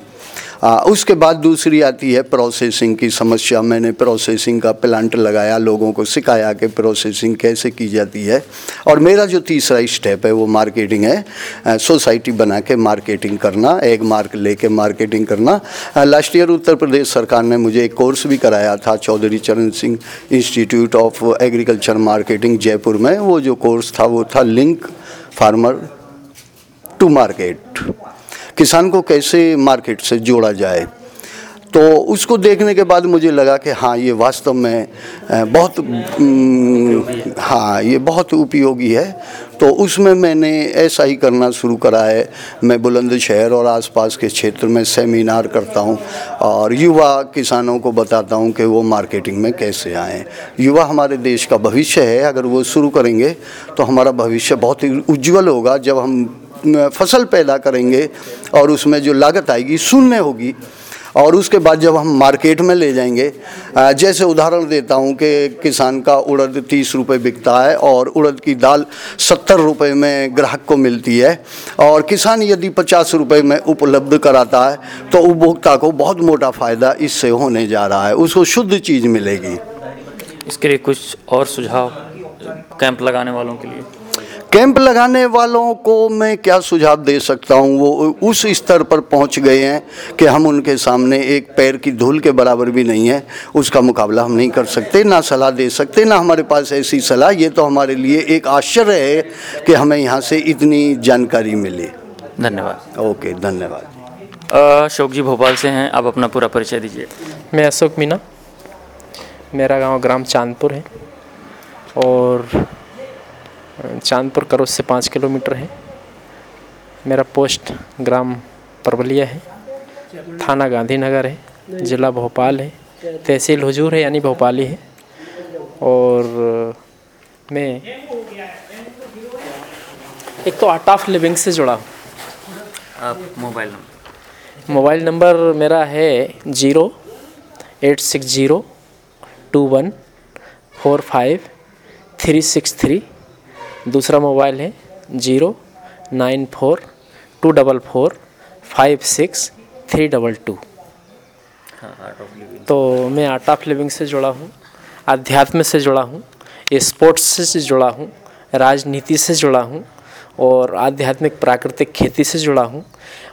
आ, उसके बाद दूसरी आती है प्रोसेसिंग की समस्या। मैंने प्रोसेसिंग का प्लांट लगाया लोगों को सिखाया कि प्रोसेसिंग कैसे की जाती है। और मेरा जो तीसरा स्टेप है वो मार्केटिंग है। सोसाइटी बना के मार्केटिंग करना एक मार्क लेके मार्केटिंग करना। लास्ट ईयर उत्तर प्रदेश सरकार ने मुझे एक कोर्स भी कराया था Chaudhary Charan Singh institute of agriculture marketing Jaipur में। वो जो कोर्स था वो था लिंक फार्मर टू मार्केट किसान को कैसे मार्केट से जोड़ा जाए? तो उसको देखने के बाद मुझे लगा कि हाँ ये वास्तव में बहुत हाँ ये बहुत उपयोगी है। तो उसमें मैंने ऐसा ही करना शुरू करा है। मैं बुलंदशहर और आसपास के क्षेत्र में सेमिनार करता हूँ और युवा किसानों को बताता हूँ कि वो मार्केटिंग में कैसे आएँ। युवा हमारे देश का भविष्य है, अगर वो शुरू करेंगे तो हमारा भविष्य बहुत उज्जवल होगा। जब हम फ़सल पैदा करेंगे और उसमें जो लागत आएगी, शून्य होगी। और उसके बाद जब हम मार्केट में ले जाएँगे जैसे उदाहरण देता हूँ कि किसान का उड़द तीस रुपये बिकता है और उड़द की दाल सत्तर रुपये में ग्राहक को मिलती है। और किसान यदि पचास रुपये में उपलब्ध कराता है तो उपभोक्ता को बहुत मोटा फ़ायदा इससे होने जा रहा है। उसको शुद्ध चीज़ मिलेगी। इसके लिए कुछ और सुझाव कैंप लगाने वालों के लिए? कैंप लगाने वालों को मैं क्या सुझाव दे सकता हूँ? वो उस स्तर पर पहुँच गए हैं कि हम उनके सामने एक पैर की धूल के बराबर भी नहीं है। उसका मुकाबला हम नहीं कर सकते ना सलाह दे सकते ना हमारे पास ऐसी सलाह। ये तो हमारे लिए एक आश्चर्य है कि हमें यहाँ से इतनी जानकारी मिली। धन्यवाद। ओके धन्यवाद। अशोक जी भोपाल से हैं आप अपना पूरा परिचय दीजिए। मैं अशोक मीना। मेरा गाँव ग्राम चांदपुर है और चांदपुर करोज से पाँच किलोमीटर है। मेरा पोस्ट ग्राम परवलिया है। थाना गांधीनगर है। ज़िला भोपाल है। तहसील हुजूर है यानी भोपाली है। और मैं एक तो आर्ट ऑफ़ लिविंग से जुड़ा हूँ। आप मोबाइल नंबर? मोबाइल नंबर मेरा है zero eight six zero two one four five three six three. दूसरा मोबाइल है zero nine four two double four five six three double two. हाँ लिविंग तो मैं आर्ट ऑफ़ लिविंग से जुड़ा हूँ अध्यात्म से जुड़ा हूँ स्पोर्ट्स से जुड़ा हूँ राजनीति से जुड़ा हूँ और आध्यात्मिक प्राकृतिक खेती से जुड़ा हूँ।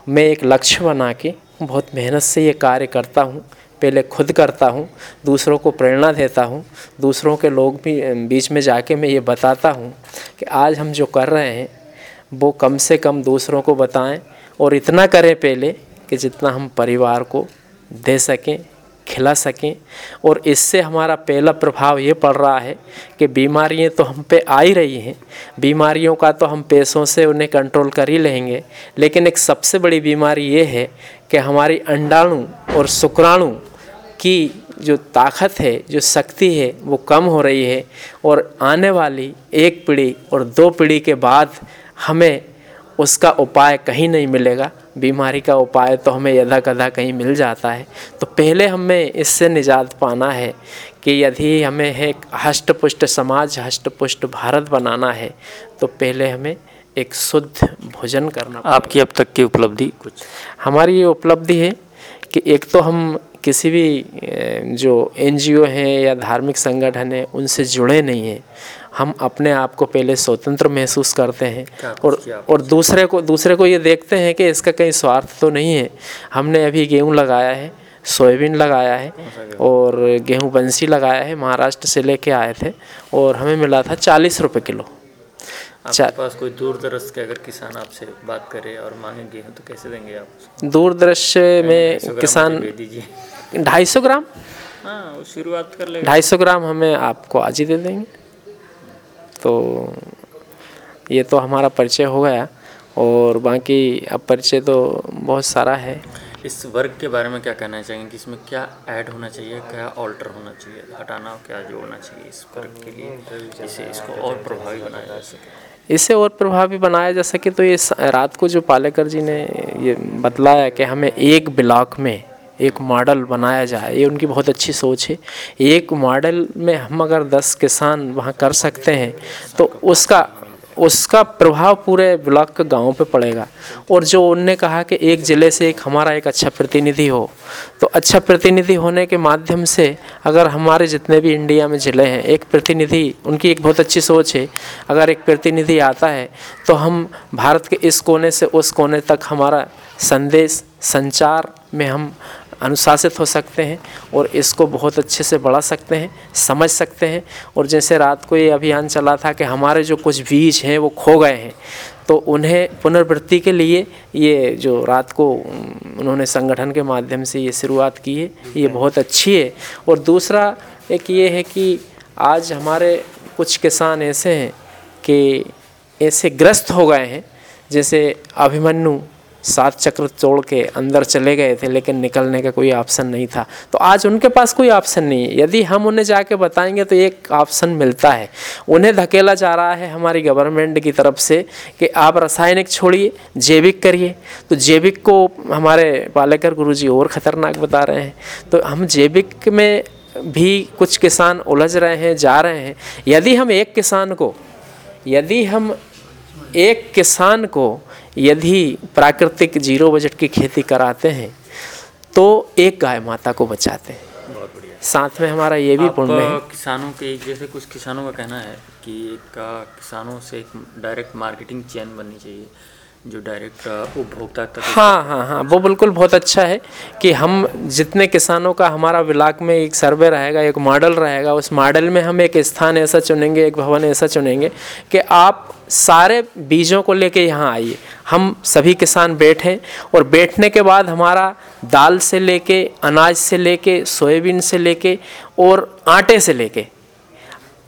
मैं एक लक्ष्य बना के बहुत मेहनत से ये कार्य करता हूँ। पहले खुद करता हूँ, दूसरों को प्रेरणा देता हूँ, दूसरों के लोग भी बीच में जाके मैं ये बताता हूँ कि आज हम जो कर रहे हैं, वो कम से कम दूसरों को बताएँ और इतना करें पहले कि जितना हम परिवार को दे सकें। खिला सकें। और इससे हमारा पहला प्रभाव ये पड़ रहा है कि बीमारियाँ तो हम पे आ ही रही हैं। बीमारियों का तो हम पैसों से उन्हें कंट्रोल कर ही लेंगे। लेकिन एक सबसे बड़ी बीमारी ये है कि हमारी अंडाणु और शुक्राणु की जो ताकत है, जो शक्ति है, वो कम हो रही है। और आने वाली एक पीढ़ी और दो पीढ़ी के बाद हमें उसका उपाय कहीं नहीं मिलेगा। बीमारी का उपाय तो हमें यदा कदा कहीं मिल जाता है। तो पहले हमें इससे निजात पाना है कि यदि हमें एक हष्ट पुष्ट समाज हष्ट पुष्ट भारत बनाना है तो पहले हमें एक शुद्ध भोजन करना आपकी अब तक की उपलब्धि कुछ? हमारी ये उपलब्धि है कि एक तो हम किसी भी जो एनजीओ हैं या धार्मिक संगठन है उनसे जुड़े नहीं हैं। हम अपने आप को पहले स्वतंत्र महसूस करते हैं और और दूसरे को दूसरे को ये देखते हैं कि इसका कहीं स्वार्थ तो नहीं है। हमने अभी गेहूँ लगाया है सोयाबीन लगाया है और गेहूँ बंसी लगाया है महाराष्ट्र से लेके आए थे और हमें मिला था चालीस रुपये किलो। आपके पास कोई दूर दराज के अगर किसान आपसे बात करे और मांगे गेहूँ तो कैसे देंगे आप? दूर दृश्य में किसान ढाई सौ ग्राम? हाँ शुरुआत कर लेगा। ढाई सौ ग्राम हमें आपको आज ही दे देंगे। तो ये तो हमारा परिचय हो गया और बाकी अब परिचय तो बहुत सारा है। इस वर्ग के बारे में क्या कहना चाहेंगे कि इसमें क्या ऐड होना चाहिए क्या ऑल्टर होना चाहिए हटाना क्या जोड़ना चाहिए इस वर्ग के लिए जिससे इसको और प्रभावी बनाया जा सके? इसे और प्रभावी बनाया जा सके तो ये रात को जो पालेकर जी ने ये बतलाया कि हमें एक ब्लॉक में एक मॉडल बनाया जाए, ये उनकी बहुत अच्छी सोच है। एक मॉडल में हम अगर दस किसान वहाँ कर सकते हैं तो उसका उसका प्रभाव पूरे ब्लॉक के गाँव पे पड़ेगा। और जो उनने कहा कि एक ज़िले से एक हमारा एक अच्छा प्रतिनिधि हो तो अच्छा प्रतिनिधि होने के माध्यम से अगर हमारे जितने भी इंडिया में ज़िले हैं, एक प्रतिनिधि, उनकी एक बहुत अच्छी सोच है। अगर एक प्रतिनिधि आता है तो हम भारत के इस कोने से उस कोने तक हमारा संदेश, संचार में हम अनुशासित हो सकते हैं और इसको बहुत अच्छे से बढ़ा सकते हैं, समझ सकते हैं। और जैसे रात को ये अभियान चला था कि हमारे जो कुछ बीज हैं वो खो गए हैं तो उन्हें पुनर्वृत्ति के लिए ये जो रात को उन्होंने संगठन के माध्यम से ये शुरुआत की है, ये बहुत अच्छी है। और दूसरा एक ये है कि आज हमारे कुछ किसान ऐसे हैं कि ऐसे ग्रस्त हो गए हैं, जैसे अभिमन्यु सात चक्र तोड़ के अंदर चले गए थे, लेकिन निकलने का कोई ऑप्शन नहीं था। तो आज उनके पास कोई ऑप्शन नहीं है। यदि हम उन्हें जाके बताएँगे तो एक ऑप्शन मिलता है। उन्हें धकेला जा रहा है हमारी गवर्नमेंट की तरफ़ से कि आप रासायनिक छोड़िए, जैविक करिए। तो जैविक को हमारे पालेकर गुरु जी और ख़तरनाक बता रहे हैं। तो हम जैविक में भी कुछ किसान उलझ रहे हैं, जा रहे हैं। यदि हम एक किसान को, यदि हम एक किसान को यदि प्राकृतिक ज़ीरो बजट की खेती कराते हैं तो एक गाय माता को बचाते हैं। साथ में हमारा ये भी पुण्य है। किसानों के जैसे कुछ किसानों का कहना है कि एक किसानों से एक डायरेक्ट मार्केटिंग चैन बननी चाहिए। जो डायरेक्ट उपभोक्ता तक हाँ हाँ हाँ वो बिल्कुल बहुत अच्छा है कि हम जितने किसानों का हमारा ब्लाक में एक सर्वे रहेगा, एक मॉडल रहेगा, उस मॉडल में हम एक स्थान ऐसा चुनेंगे, एक भवन ऐसा चुनेंगे कि आप सारे बीजों को लेके यहाँ आइए। हम सभी किसान बैठें और बैठने के बाद हमारा दाल से लेके, अनाज से लेके, सोयाबीन से लेके और आटे से लेके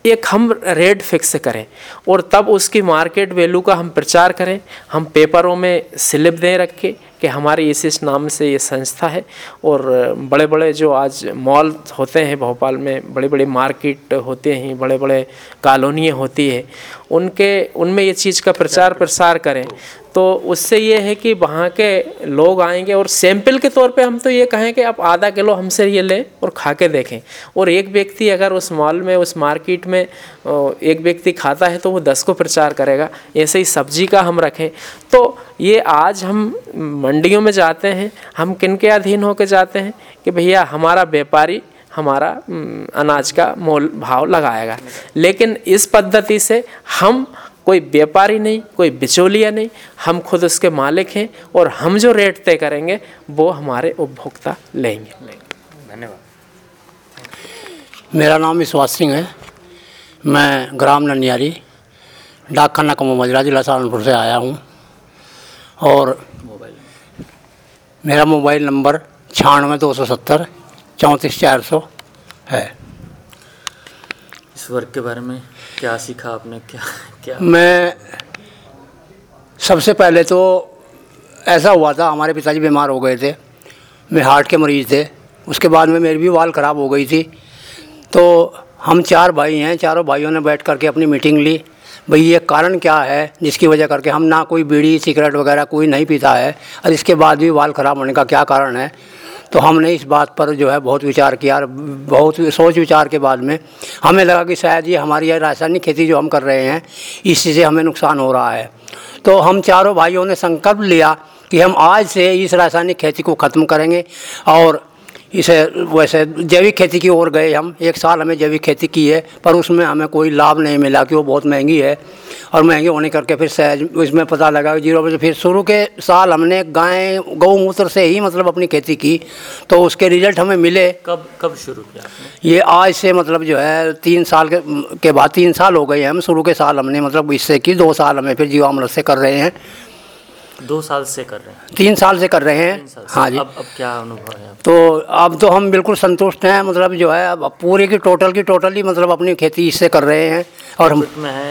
एक हम रेट फिक्स करें और तब उसकी मार्केट वैल्यू का हम प्रचार करें। हम पेपरों में स्लिप दें रखें कि हमारे इस इस नाम से ये संस्था है और बड़े बड़े जो आज मॉल होते हैं भोपाल में बड़े बड़े मार्केट होते हैं बड़े बड़े कॉलोनियाँ होती है, उनके, उनमें ये चीज़ का प्रचार प्रसार करें। तो उससे ये है कि वहाँ के लोग आएँगे और सैंपल के तौर पे हम तो ये कहें कि आप आधा किलो हमसे ये लें और खा के देखें। और एक व्यक्ति अगर उस मॉल में, उस मार्केट में एक व्यक्ति खाता है तो वो दस को प्रचार करेगा। ऐसे ही सब्ज़ी का हम रखें। तो ये आज हम मंडियों में जाते हैं। हम किन के अधीन होकर जाते हैं कि भैया हमारा व्यापारी, हमारा अनाज का मोल भाव लगाएगा। लेकिन इस पद्धति से हम कोई व्यापारी नहीं कोई बिचौलिया नहीं हम खुद उसके मालिक हैं और हम जो रेट तय करेंगे वो हमारे उपभोक्ता लेंगे। धन्यवाद। मेरा नाम विश्वास सिंह है। मैं ग्राम ननियारी डाक खाना कमो मजरा जिला सहारनपुर से आया हूँ। और मेरा मोबाइल नंबर छियानवे दो सौ सत्तर चौंतीस चार सौ है। इस वर्ग के बारे में क्या सीखा आपने? क्या क्या? मैं सबसे पहले तो ऐसा हुआ था, हमारे पिताजी बीमार हो गए थे मैं हार्ट के मरीज़ थे, उसके बाद में मेरी भी वाल ख़राब हो गई थी। तो हम चार भाई हैं, चारों भाइयों ने बैठ करके अपनी मीटिंग ली, भाई ये कारण क्या है जिसकी वजह करके हम ना कोई बीड़ी, सिगरेट वगैरह कोई नहीं पीता है और इसके बाद भी वाल ख़राब होने का क्या कारण है? तो हमने इस बात पर जो है बहुत विचार किया बहुत सोच विचार के बाद में हमें लगा कि शायद ये हमारी ये रासायनिक खेती जो हम कर रहे हैं इससे हमें नुकसान हो रहा है। तो हम चारों भाइयों ने संकल्प लिया कि हम आज से इस रासायनिक खेती को ख़त्म करेंगे और इसे वैसे जैविक खेती की ओर गए हम। एक साल हमें जैविक खेती की है पर उसमें हमें कोई लाभ नहीं मिला कि वो बहुत महँगी है और महँगी होने करके फिर सहज इसमें पता लगा ज़ीरो बजे फिर शुरू के साल हमने गाय गौमूत्र से ही मतलब अपनी खेती की तो उसके रिज़ल्ट हमें मिले। कब कब शुरू किया ये आज से मतलब जो है तीन साल के के बाद तीन साल हो गए हम। शुरू के साल हमने मतलब इससे की दो साल हमें फिर जीवामृत से कर रहे हैं। दो साल से कर रहे हैं। तीन साल से कर रहे हैं। हाँ जी। अब अब क्या अनुभव है तो अब तो हम बिल्कुल संतुष्ट हैं मतलब जो है अब पूरे की टोटल की टोटली मतलब अपनी खेती इससे कर रहे हैं। और हम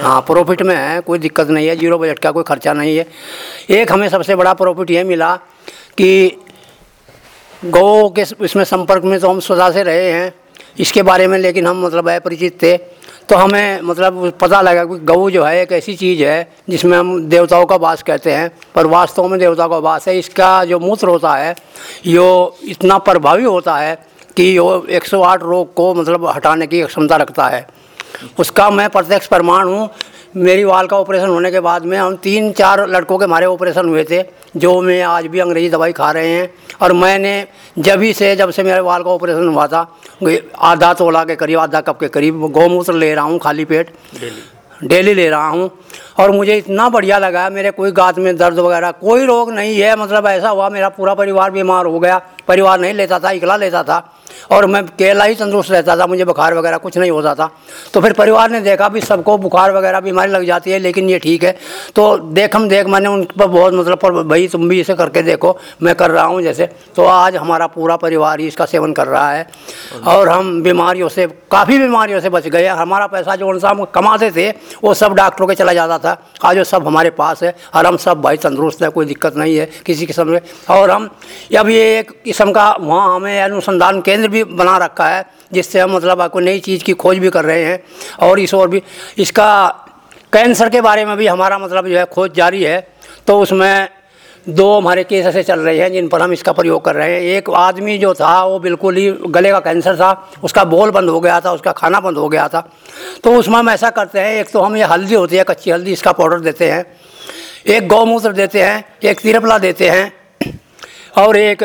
हाँ। प्रॉफिट में है कोई दिक्कत नहीं है ज़ीरो बजट का कोई खर्चा नहीं है। एक हमें सबसे बड़ा प्रॉफिट ये मिला कि गौ के इसमें संपर्क में तो हम सदा से रहे हैं। इसके बारे में, लेकिन हम मतलब अपरिचित थे। तो हमें मतलब पता लगा कि गऊ जो है, एक ऐसी चीज़ है जिसमें हम देवताओं का वास कहते हैं। पर वास्तव में देवताओं का वास है। इसका जो मूत्र होता है, यो इतना प्रभावी होता है कि यो 108 रोग को मतलब हटाने की क्षमता रखता है। उसका मैं प्रत्यक्ष प्रमाण हूँ मेरी वाल का ऑपरेशन होने के बाद में हम तीन चार लड़कों के हमारे ऑपरेशन हुए थे जो मैं आज भी अंग्रेज़ी दवाई खा रहे हैं। और मैंने जब ही से जब से मेरे वाल का ऑपरेशन हुआ था आधा तोला के करीब आधा कप के करीब गौमूत्र ले रहा हूँ खाली पेट। डेली ले रहा हूँ। और मुझे इतना बढ़िया लगा मेरे कोई गात में दर्द वगैरह कोई रोग नहीं है मतलब ऐसा हुआ मेरा पूरा परिवार बीमार हो गया। परिवार नहीं लेता था इकला लेता था। और मैं अकेला ही तंदुरुस्त रहता था, मुझे बुखार वगैरह कुछ नहीं होता था। तो फिर परिवार ने देखा भी सबको बुखार वगैरह, बीमारी लग जाती है, लेकिन ये ठीक है। तो देख, हम देख, मैंने उन पर बहुत मतलब पर भाई, तुम भी इसे करके देखो, मैं कर रहा हूँ जैसे। तो आज हमारा पूरा परिवार ही इसका सेवन कर रहा है। और हम बीमारियों से, काफ़ी बीमारियों से बच गए। हमारा पैसा जो सा हम कमाते थे, वो सब डॉक्टरों के चला जाता था। आज वो सब हमारे पास है, और हम सब भाई तंदुरुस्त है, कोई दिक्कत नहीं है किसी किस्म में। और हम, अब ये एक किस्म का वहाँ हमें अनुसंधान केंद्र भी बना रखा है, जिससे हम मतलब आपको नई चीज़ की खोज भी कर रहे हैं। और इस और भी, इसका कैंसर के बारे में भी हमारा मतलब जो है खोज जारी है। तो उसमें दो हमारे केस ऐसे चल रहे हैं, जिन पर हम इसका प्रयोग कर रहे हैं। एक आदमी जो था, वो बिल्कुल ही गले का कैंसर था, उसका बोल बंद हो गया था, उसका खाना बंद हो गया था। तो उसमें हम ऐसा करते हैं, एक तो हम ये हल्दी होती है, कच्ची हल्दी, इसका पाउडर देते हैं। एक गौमूत्र देते हैं, एक तिरपला देते हैं, और एक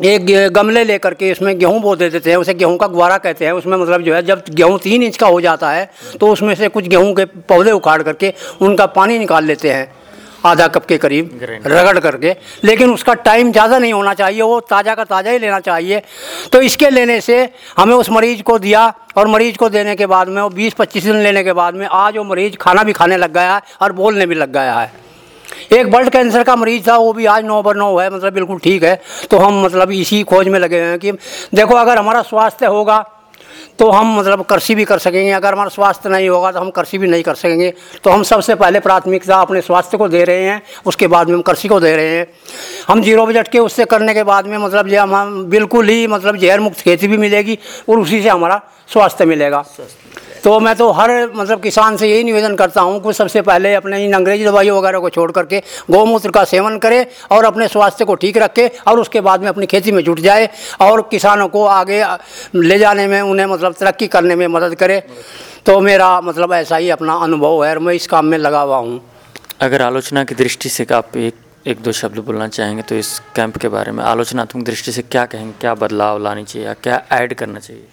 एक गमले लेकर के इसमें गेहूँ बो दे देते हैं उसे गेहूँ का गुब्बारा कहते हैं उसमें मतलब जो है जब गेहूँ तीन इंच का हो जाता है तो उसमें से कुछ गेहूँ के पौधे उखाड़ करके उनका पानी निकाल लेते हैं आधा कप के करीब रगड़ करके। लेकिन उसका टाइम ज़्यादा नहीं होना चाहिए वो ताज़ा का ताज़ा ही लेना चाहिए। तो इसके लेने से हमें उस मरीज़ को दिया और मरीज़ को देने के बाद में वो बीस पच्चीस दिन लेने के बाद में आज वो मरीज़ खाना भी खाने लग गया है और बोलने भी लग गया है। एक ब्लड कैंसर का मरीज़ था, वो भी आज नौ बर नौ है मतलब बिल्कुल ठीक है। तो हम मतलब इसी खोज में लगे हैं कि देखो, अगर हमारा स्वास्थ्य होगा तो हम मतलब कृषि भी कर सकेंगे। अगर हमारा स्वास्थ्य नहीं होगा तो हम कृषि भी नहीं कर सकेंगे। तो हम सबसे पहले प्राथमिकता अपने स्वास्थ्य को दे रहे हैं, उसके बाद में हम कृषि को दे रहे हैं। हम ज़ीरो बजट के उससे करने के बाद में मतलब जो हम बिल्कुल ही मतलब जहर मुक्त खेती भी मिलेगी, और उसी से हमारा स्वास्थ्य मिलेगा। तो मैं तो हर मतलब किसान से यही निवेदन करता हूँ कि सबसे पहले अपने इन अंग्रेज़ी दवाइयों वगैरह को छोड़ करके गौमूत्र का सेवन करे और अपने स्वास्थ्य को ठीक रखे और उसके बाद में अपनी खेती में जुट जाए और किसानों को आगे ले जाने में उन्हें मतलब तरक्की करने में मदद करे। तो मेरा मतलब ऐसा ही अपना अनुभव है और मैं इस काम में लगा हुआ हूँ। अगर आलोचना की दृष्टि से आप एक एक दो शब्द बोलना चाहेंगे तो इस कैंप के बारे में आलोचनात्मक दृष्टि से क्या कहेंगे? क्या बदलाव लानी चाहिए या क्या ऐड करना चाहिए?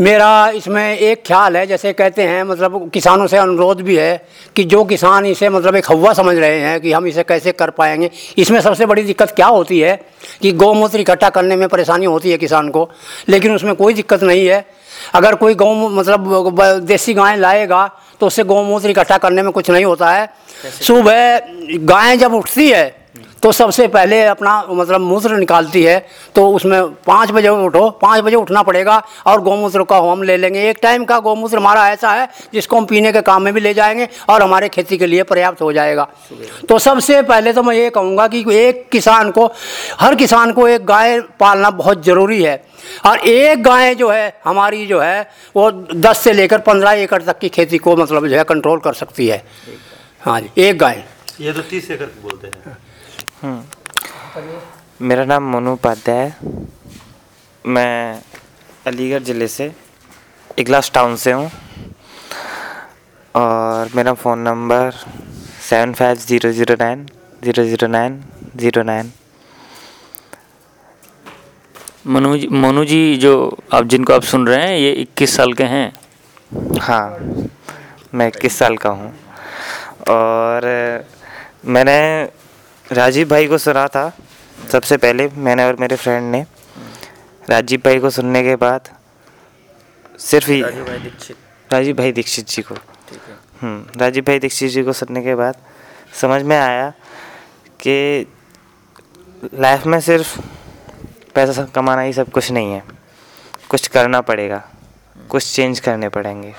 मेरा इसमें एक ख्याल है जैसे कहते हैं मतलब किसानों से अनुरोध भी है कि जो किसान इसे मतलब एक हवा समझ रहे हैं कि हम इसे कैसे कर पाएँगे। इसमें सबसे बड़ी दिक्कत क्या होती है कि गौमूत्र इकट्ठा करने में परेशानी होती है किसान को लेकिन उसमें कोई दिक्कत नहीं है। अगर कोई गौ मतलब देसी गाय लाएगा तो उससे गौमूत्र इकट्ठा करने में कुछ नहीं होता है। सुबह गाय जब उठती है तो सबसे पहले अपना मतलब मूत्र निकालती है तो उसमें पाँच बजे उठो, पाँच बजे उठना पड़ेगा और गौमूत्र का हम ले लेंगे। एक टाइम का गौमूत्र हमारा ऐसा है, जिसको हम पीने के काम में भी ले जाएँगे और हमारे खेती के लिए पर्याप्त हो जाएगा। तो सबसे पहले तो मैं ये कहूँगा कि एक किसान को, हर किसान को एक गाय पालना बहुत ज़रूरी है। और एक गाय जो है, हमारी जो है, वो दस से लेकर पंद्रह एकड़ तक की खेती को मतलब जो है कंट्रोल कर सकती है। हाँ जी, एक गाय। ये तो तीस एकड़ बोलते हैं। मेरा नाम मोनू उपाध्याय है। मैं अलीगढ़ ज़िले से इगलास टाउन से हूँ। और मेरा phone number seven five zero zero nine zero zero nine zero nine. Manu ji Monu ji जो आप जिनको आप सुन रहे हैं ये इक्कीस साल के हैं। हाँ मैं इक्कीस साल का हूँ। और मैंने राजीव भाई को सुना था सबसे पहले मैंने और मेरे फ्रेंड ने। राजीव भाई को सुनने के बाद सिर्फ़ ही राजीव भाई दीक्षित। राजीव भाई दीक्षित जी को। हम्म, राजीव भाई दीक्षित जी को सुनने के बाद समझ में आया कि लाइफ में सिर्फ़ पैसा कमाना ही सब कुछ नहीं है। कुछ करना पड़ेगा कुछ चेंज करने पड़ेंगे।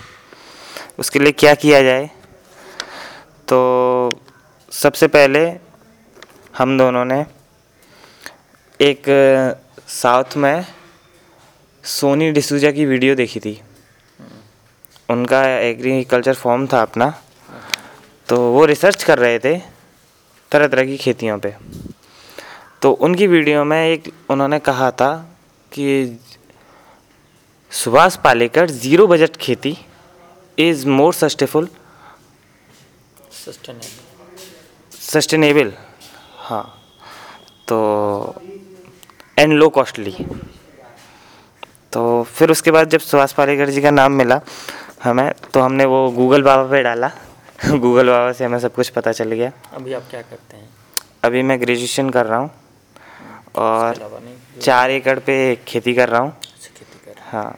उसके लिए क्या किया जाए? तो सबसे पहले हम दोनों ने एक साउथ में सोनी डिसूजा की वीडियो देखी थी। उनका एग्रीकल्चर फॉर्म था अपना। तो वो रिसर्च कर रहे थे तरह तरह की खेतियों पे। तो उनकी वीडियो में एक उन्होंने कहा था कि सुभाष पालेकर ज़ीरो बजट खेती इज़ मोर सस्टेफुल सस्टेनेबल हाँ तो एंड लो कॉस्टली तो फिर उसके बाद जब सुभाष पालेकर जी का नाम मिला हमें तो हमने वो गूगल बाबा पे डाला। [laughs] गूगल बाबा से हमें सब कुछ पता चल गया। अभी आप क्या करते हैं? अभी मैं ग्रेजुएशन कर रहा हूँ और चार एकड़ पे खेती कर रहा हूँ। रहे हाँ।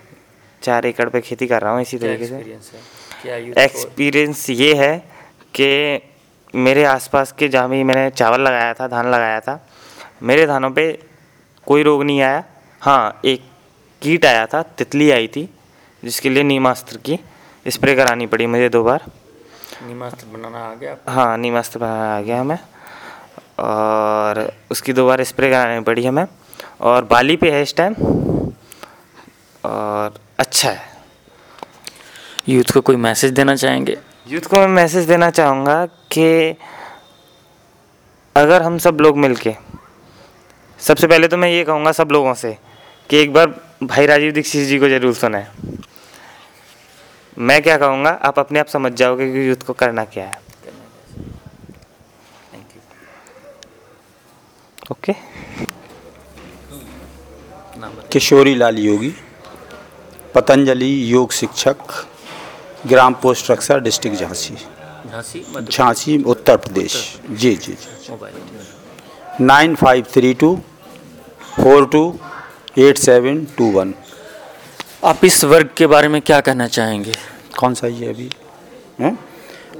चार एकड़ पे खेती कर रहा हूँ इसी तरीके से। एक्सपीरियंस ये है कि मेरे आसपास के जहाँ भी मैंने चावल लगाया था धान लगाया था मेरे धानों पे कोई रोग नहीं आया। हाँ एक कीट आया था तितली आई थी जिसके लिए नीमास्त्र की स्प्रे करानी पड़ी मुझे दो बार। नीमास्त्र बनाना आ गया? हाँ नीमास्त्र बनाना आ गया हमें और उसकी दो बार स्प्रे करानी पड़ी हमें। और बाली पे है इस टाइम और अच्छा है। यूथ को कोई मैसेज देना चाहेंगे? यूथ को मैं मैसेज देना चाहूँगा कि अगर हम सब लोग मिलके, सबसे पहले तो मैं ये कहूँगा सब लोगों से कि एक बार भाई राजीव दीक्षित जी को ज़रूर सुने मैं क्या कहूँगा, आप अपने आप समझ जाओगे कि यूथ को करना क्या है। ओके? किशोरी लाल योगी, पतंजलि योग शिक्षक। ग्राम पोस्ट रक्षा डिस्ट्रिक्ट झांसी। झांसी झांसी उत्तर प्रदेश। जी जी जी। Nine five three two four two eight seven two one. आप इस वर्ग के बारे में क्या कहना चाहेंगे? कौन सा ये अभी? हैं?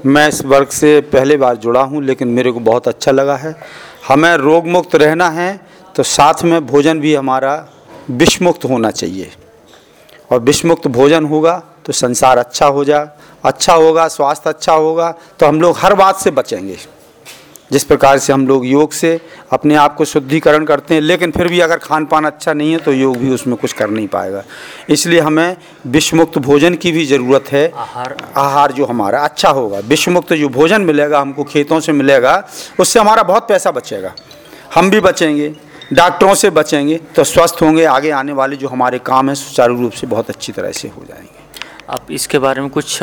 मैं इस वर्ग से पहले बार जुड़ा हूँ लेकिन मेरे को बहुत अच्छा लगा है। हमें रोग मुक्त रहना है तो साथ में भोजन भी हमारा विषमुक्त होना चाहिए। और विषमुक्त भोजन होगा तो संसार अच्छा हो जा अच्छा होगा स्वास्थ्य अच्छा होगा तो हम लोग हर बात से बचेंगे। जिस प्रकार से हम लोग योग से अपने आप को शुद्धिकरण करते हैं लेकिन फिर भी अगर खान पान अच्छा नहीं है तो योग भी उसमें कुछ कर नहीं पाएगा। इसलिए हमें विषमुक्त भोजन की भी ज़रूरत है। आहार। आहार जो हमारा अच्छा होगा विषमुक्त जो भोजन मिलेगा हमको खेतों से मिलेगा उससे हमारा बहुत पैसा बचेगा। हम भी बचेंगे डॉक्टरों से बचेंगे तो स्वस्थ होंगे आगे आने वाले जो हमारे काम हैं सुचारू रूप से बहुत अच्छी तरह से हो जाएँगे। आप इसके बारे में कुछ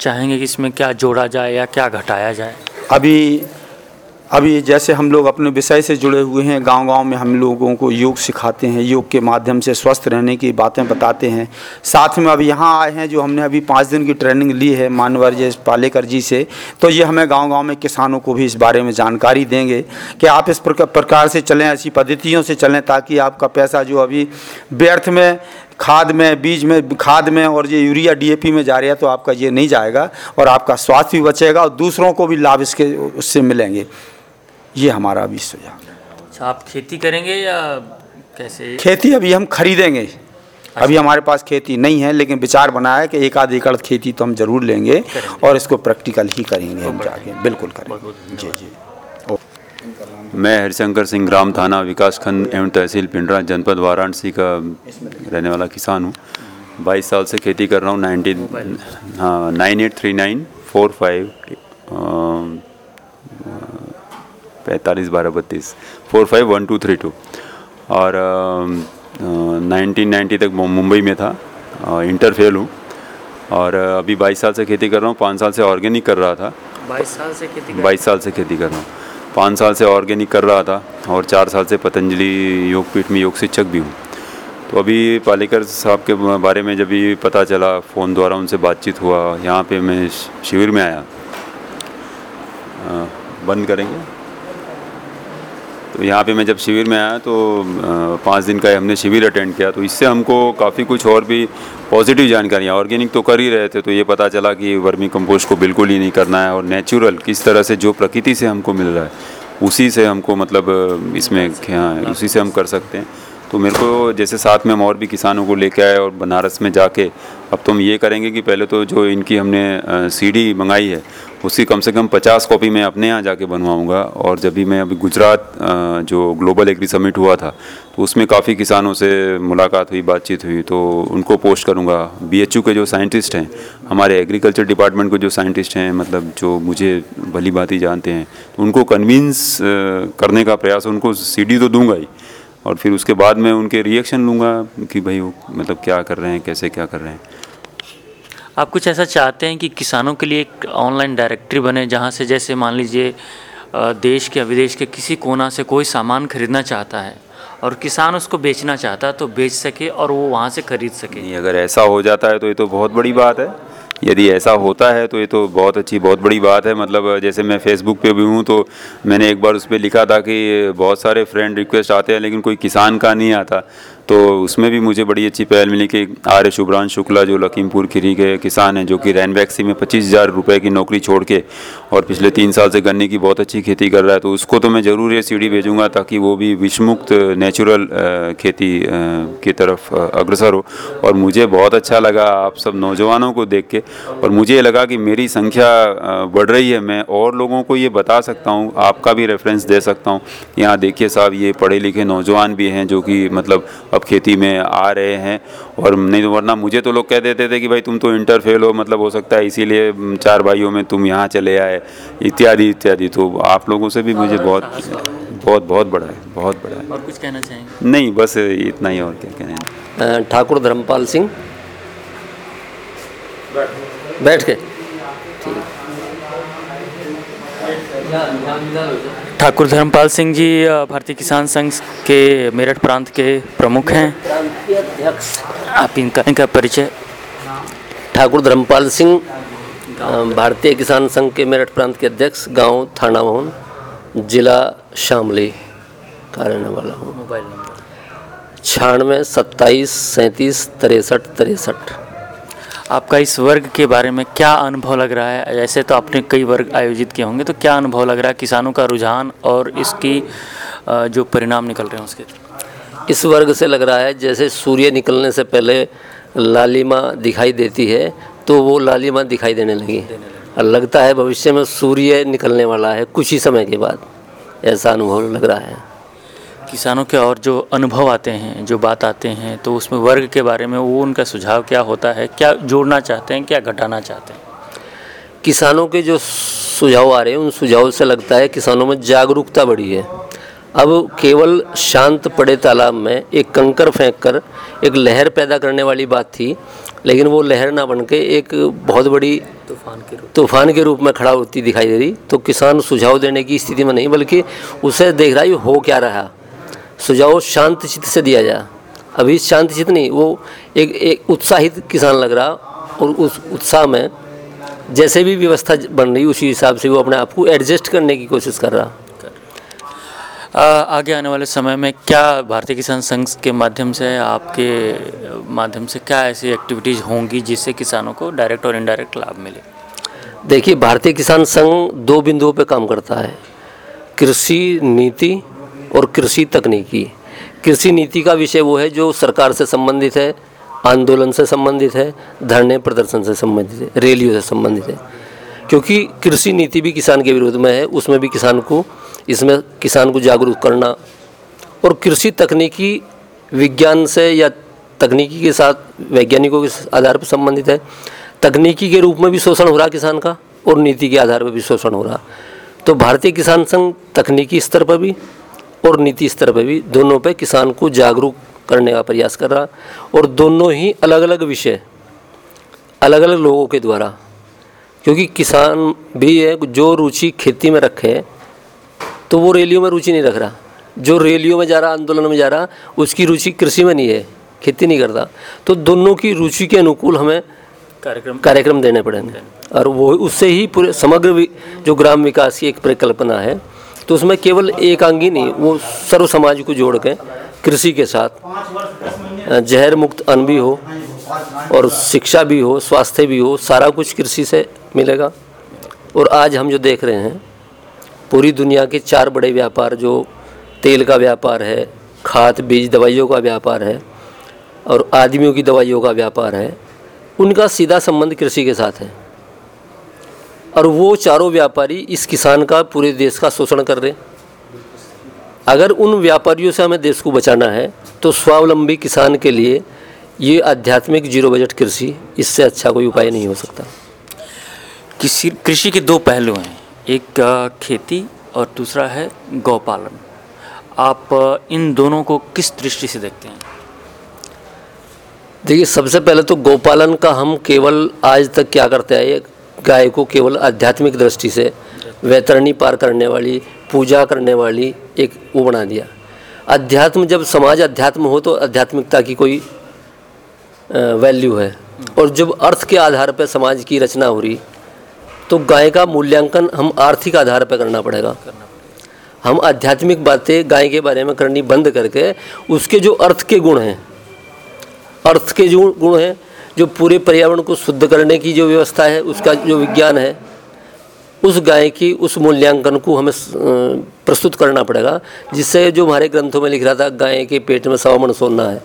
चाहेंगे कि इसमें क्या जोड़ा जाए या क्या घटाया जाए? अभी अभी जैसे हम लोग अपने विषय से जुड़े हुए हैं, गांव-गांव में हम लोगों को योग सिखाते हैं, योग के माध्यम से स्वस्थ रहने की बातें बताते हैं। साथ में अब यहाँ आए हैं जो हमने अभी पाँच दिन की ट्रेनिंग ली है मानवर जी पालेकर जी से तो ये हमें गांव-गांव में किसानों को भी इस बारे में जानकारी देंगे कि आप इस प्रकार से चलें, ऐसी पद्धतियों से चलें ताकि आपका पैसा जो अभी व्यर्थ में खाद में बीज में खाद में और ये यूरिया डीएपी में जा रहा है तो आपका ये नहीं जाएगा और आपका स्वास्थ्य भी बचेगा और दूसरों को भी लाभ इसके उससे मिलेंगे। ये हमारा अभी सुझाव अच्छा आप खेती करेंगे या कैसे? खेती अभी हम खरीदेंगे। अभी हमारे पास खेती नहीं है लेकिन विचार बनाया है कि एक आध एकड़ खेती तो हम ज़रूर लेंगे और इसको प्रैक्टिकल ही करेंगे हम जाके। बिल्कुल करेंगे। जी जी। मैं हरिशंकर सिंह ग्राम थाना विकास खंड एवं तहसील पिंडरा जनपद वाराणसी का रहने वाला किसान हूँ। बाईस साल से खेती कर रहा हूँ नाइनटीन हाँ nine eight three nine four five पैंतालीस बारह बत्तीस four five one two three two. और नाइनटीन नाइन्टी तक मुंबई में था इंटर फेल हूँ। और अभी बाईस साल से खेती कर रहा हूँ पाँच साल से ऑर्गेनिक कर रहा था। बाईस साल से खेती बाईस साल से खेती कर रहा हूँ। पाँच साल से ऑर्गेनिक कर रहा था और चार साल से पतंजलि योगपीठ में योग शिक्षक भी हूँ। तो अभी पालेकर साहब के बारे में जब भी पता चला, फ़ोन द्वारा उनसे बातचीत हुआ, यहाँ पे मैं शिविर में आया। बंद करेंगे? तो यहाँ पे मैं जब शिविर में आया तो पाँच दिन का हमने शिविर अटेंड किया। तो इससे हमको काफ़ी कुछ और भी पॉजिटिव जानकारियाँ ऑर्गेनिक तो कर ही रहे थे तो ये पता चला कि वर्मी कंपोस्ट को बिल्कुल ही नहीं करना है और नेचुरल किस तरह से जो प्रकृति से हमको मिल रहा है, उसी से हमको मतलब इसमें हाँ उसी से हम कर सकते हैं। तो मेरे को जैसे साथ में हम और भी किसानों को लेके आए और बनारस में जाके, अब तो हम ये करेंगे कि पहले तो जो इनकी हमने सीडी मंगाई है उसकी कम से कम पचास कॉपी मैं अपने यहाँ जाके बनवाऊँगा। और जब भी मैं अभी गुजरात जो ग्लोबल एग्री समिट हुआ था तो उसमें काफ़ी किसानों से मुलाकात हुई, बातचीत हुई तो उनको पोस्ट करूँगा। बी के जो साइंटिस्ट हैं, हमारे एग्रीकल्चर डिपार्टमेंट के जो साइंटिस्ट हैं मतलब जो मुझे भली भांति जानते हैं तो उनको कन्विंस करने का प्रयास, उनको सीडी तो दूँगा ही। और फिर उसके बाद मैं उनके रिएक्शन लूँगा कि भाई वो मतलब क्या कर रहे हैं कैसे क्या कर रहे हैं। आप कुछ ऐसा चाहते हैं कि किसानों के लिए एक ऑनलाइन डायरेक्टरी बने जहाँ से जैसे मान लीजिए देश के विदेश के किसी कोना से कोई सामान खरीदना चाहता है और किसान उसको बेचना चाहता है तो बेच सके और वो वहाँ से खरीद सके। नहीं अगर ऐसा हो जाता है तो ये तो बहुत बड़ी बात है। यदि ऐसा होता है तो ये तो बहुत अच्छी, बहुत बड़ी बात है। मतलब जैसे मैं फेसबुक पे भी हूँ तो मैंने एक बार उस पर लिखा था कि बहुत सारे फ्रेंड रिक्वेस्ट आते हैं, लेकिन कोई किसान का नहीं आता। तो उसमें भी मुझे बड़ी अच्छी पहल मिली कि आर्य शुभ्रांश शुक्ला जो लखीमपुर खीरी के किसान हैं, जो कि रैनबैक्सी में पच्चीस हज़ार रुपये की नौकरी छोड़ के और पिछले तीन साल से गन्ने की बहुत अच्छी खेती कर रहा है तो उसको तो मैं ज़रूर ये सीढ़ी भेजूँगा ताकि वो भी विषमुक्त नेचुरल खेती की तरफ़ अग्रसर हो। और मुझे बहुत अच्छा लगा आप सब नौजवानों को देख के और मुझे ये लगा कि मेरी संख्या बढ़ रही है। मैं और लोगों को ये बता सकता हूँ, आपका भी रेफरेंस दे सकता हूँ यहाँ देखिए साहब, ये पढ़े लिखे नौजवान भी हैं, जो कि मतलब अब खेती में आ रहे हैं और नहीं तो वरना मुझे तो लोग कह देते थे कि भाई तुम तो इंटर फेल हो मतलब हो सकता है इसीलिए चार भाइयों में तुम यहाँ चले आए इत्यादि इत्यादि। तो आप लोगों से भी मुझे बहुत बहुत बहुत बड़ा है बहुत बड़ा है। और कुछ कहना चाहेंगे? नहीं बस इतना ही और क्या कहना है। ठाकुर धर्मपाल सिंह। बैठ के। ठाकुर धर्मपाल सिंह जी भारतीय किसान संघ के मेरठ प्रांत के प्रमुख हैं। आप इनका इनका परिचय। ठाकुर धर्मपाल सिंह भारतीय किसान संघ के मेरठ प्रांत के अध्यक्ष गाँव थाना मोहन जिला शामली का रहने वाला हूँ। Mobile number. छियानवे सत्ताईस सैंतीस तिरसठ तिरसठ। आपका इस वर्ग के बारे में क्या अनुभव लग रहा है? ऐसे तो आपने कई वर्ग आयोजित किए होंगे तो क्या अनुभव लग रहा है किसानों का रुझान और इसकी जो परिणाम निकल रहे हैं उसके? इस वर्ग से लग रहा है जैसे सूर्य निकलने से पहले लालिमा दिखाई देती है तो वो लालिमा दिखाई देने लगी। और लगता है भविष्य में सूर्य निकलने वाला है कुछ ही समय के बाद। ऐसा अनुभव लग रहा है। किसानों के और जो अनुभव आते हैं जो बात आते हैं तो उसमें वर्ग के बारे में वो उनका सुझाव क्या होता है क्या जोड़ना चाहते हैं क्या घटाना चाहते हैं? किसानों के जो सुझाव आ रहे हैं उन सुझाव से लगता है किसानों में जागरूकता बढ़ी है। अब केवल शांत पड़े तालाब में एक कंकर फेंक कर एक लहर पैदा करने वाली बात थी लेकिन वो लहर ना बन के एक बहुत बड़ी तूफ़ान के रूप तूफ़ान के रूप में खड़ा होती दिखाई दे रही तो किसान सुझाव देने की स्थिति में नहीं बल्कि उसे देख रहा है हो क्या रहा? सुझाव शांत चित्त से दिया जाए। अभी शांत चित्त नहीं वो एक एक उत्साहित किसान लग रहा और उस उत्साह में जैसे भी व्यवस्था बन रही उसी हिसाब से वो अपने आप को एडजस्ट करने की कोशिश कर रहा। आ, आगे आने वाले समय में क्या भारतीय किसान संघ के माध्यम से आपके माध्यम से क्या ऐसी एक्टिविटीज़ होंगी जिससे किसानों को डायरेक्ट और इनडायरेक्ट लाभ मिले? देखिए भारतीय किसान संघ दो बिंदुओं पर काम करता है। कृषि नीति और कृषि तकनीकी। कृषि नीति का विषय वो है जो सरकार से संबंधित है, आंदोलन से संबंधित है, धरने प्रदर्शन से संबंधित है, रैलियों से संबंधित है। क्योंकि कृषि नीति भी किसान के विरोध में है, उसमें भी किसान को, इसमें किसान को जागरूक करना। और कृषि तकनीकी विज्ञान से या तकनीकी के साथ, वैज्ञानिकों के आधार पर संबंधित है। तकनीकी के रूप में भी शोषण हो रहा किसान का, और नीति के आधार पर भी शोषण हो रहा। तो भारतीय किसान संघ तकनीकी स्तर पर भी और नीति स्तर पर भी दोनों पे किसान को जागरूक करने का प्रयास कर रहा और दोनों ही अलग अलग विषय अलग अलग लोगों के द्वारा क्योंकि किसान भी है जो रुचि खेती में रखे तो वो रैलियों में रुचि नहीं रख रहा। जो रैलियों में जा रहा आंदोलन में जा रहा उसकी रुचि कृषि में नहीं है खेती नहीं करता। तो दोनों की रुचि के अनुकूल हमें कार्यक्रम कार्यक्रम देने पड़ेंगे। और वो उससे ही पूरे समग्र जो ग्राम विकास की एक परिकल्पना है तो उसमें केवल एक अंगी नहीं, वो सर्व समाज को जोड़ के कृषि के साथ जहर मुक्त अन्न भी हो और शिक्षा भी हो, स्वास्थ्य भी हो, सारा कुछ कृषि से मिलेगा। और आज हम जो देख रहे हैं, पूरी दुनिया के चार बड़े व्यापार, जो तेल का व्यापार है, खाद, बीज, दवाइयों का व्यापार है और आदमियों की दवाइयों का व्यापार है, उनका सीधा संबंध कृषि के साथ है। और वो चारों व्यापारी इस किसान का पूरे देश का शोषण कर रहे अगर उन व्यापारियों से हमें देश को बचाना है तो स्वावलंबी किसान के लिए ये आध्यात्मिक ज़ीरो बजट कृषि इससे अच्छा कोई उपाय नहीं हो सकता। किसी कृषि के दो पहलू हैं। एक खेती और दूसरा है गौपालन आप इन दोनों को किस दृष्टि से देखते हैं? देखिए सबसे पहले तो गौपालन का हम केवल आज तक क्या करते आए गाय को केवल आध्यात्मिक दृष्टि से वैतरणी पार करने वाली, पूजा करने वाली एक वो बना दिया। अध्यात्म जब समाज अध्यात्म हो तो आध्यात्मिकता की कोई वैल्यू है। और जब अर्थ के आधार पर समाज की रचना हो रही तो गाय का मूल्यांकन हम आर्थिक आधार पर करना पड़ेगा। हम आध्यात्मिक बातें गाय के बारे में करनी बंद करके उसके जो अर्थ के गुण हैं, अर्थ के जो गुण हैं जो पूरे पर्यावरण को शुद्ध करने की जो व्यवस्था है, उसका जो विज्ञान है, उस गाय की, उस मूल्यांकन को हमें प्रस्तुत करना पड़ेगा, जिससे जो हमारे ग्रंथों में लिख रहा था, गाय के पेट में सवामण सोना है,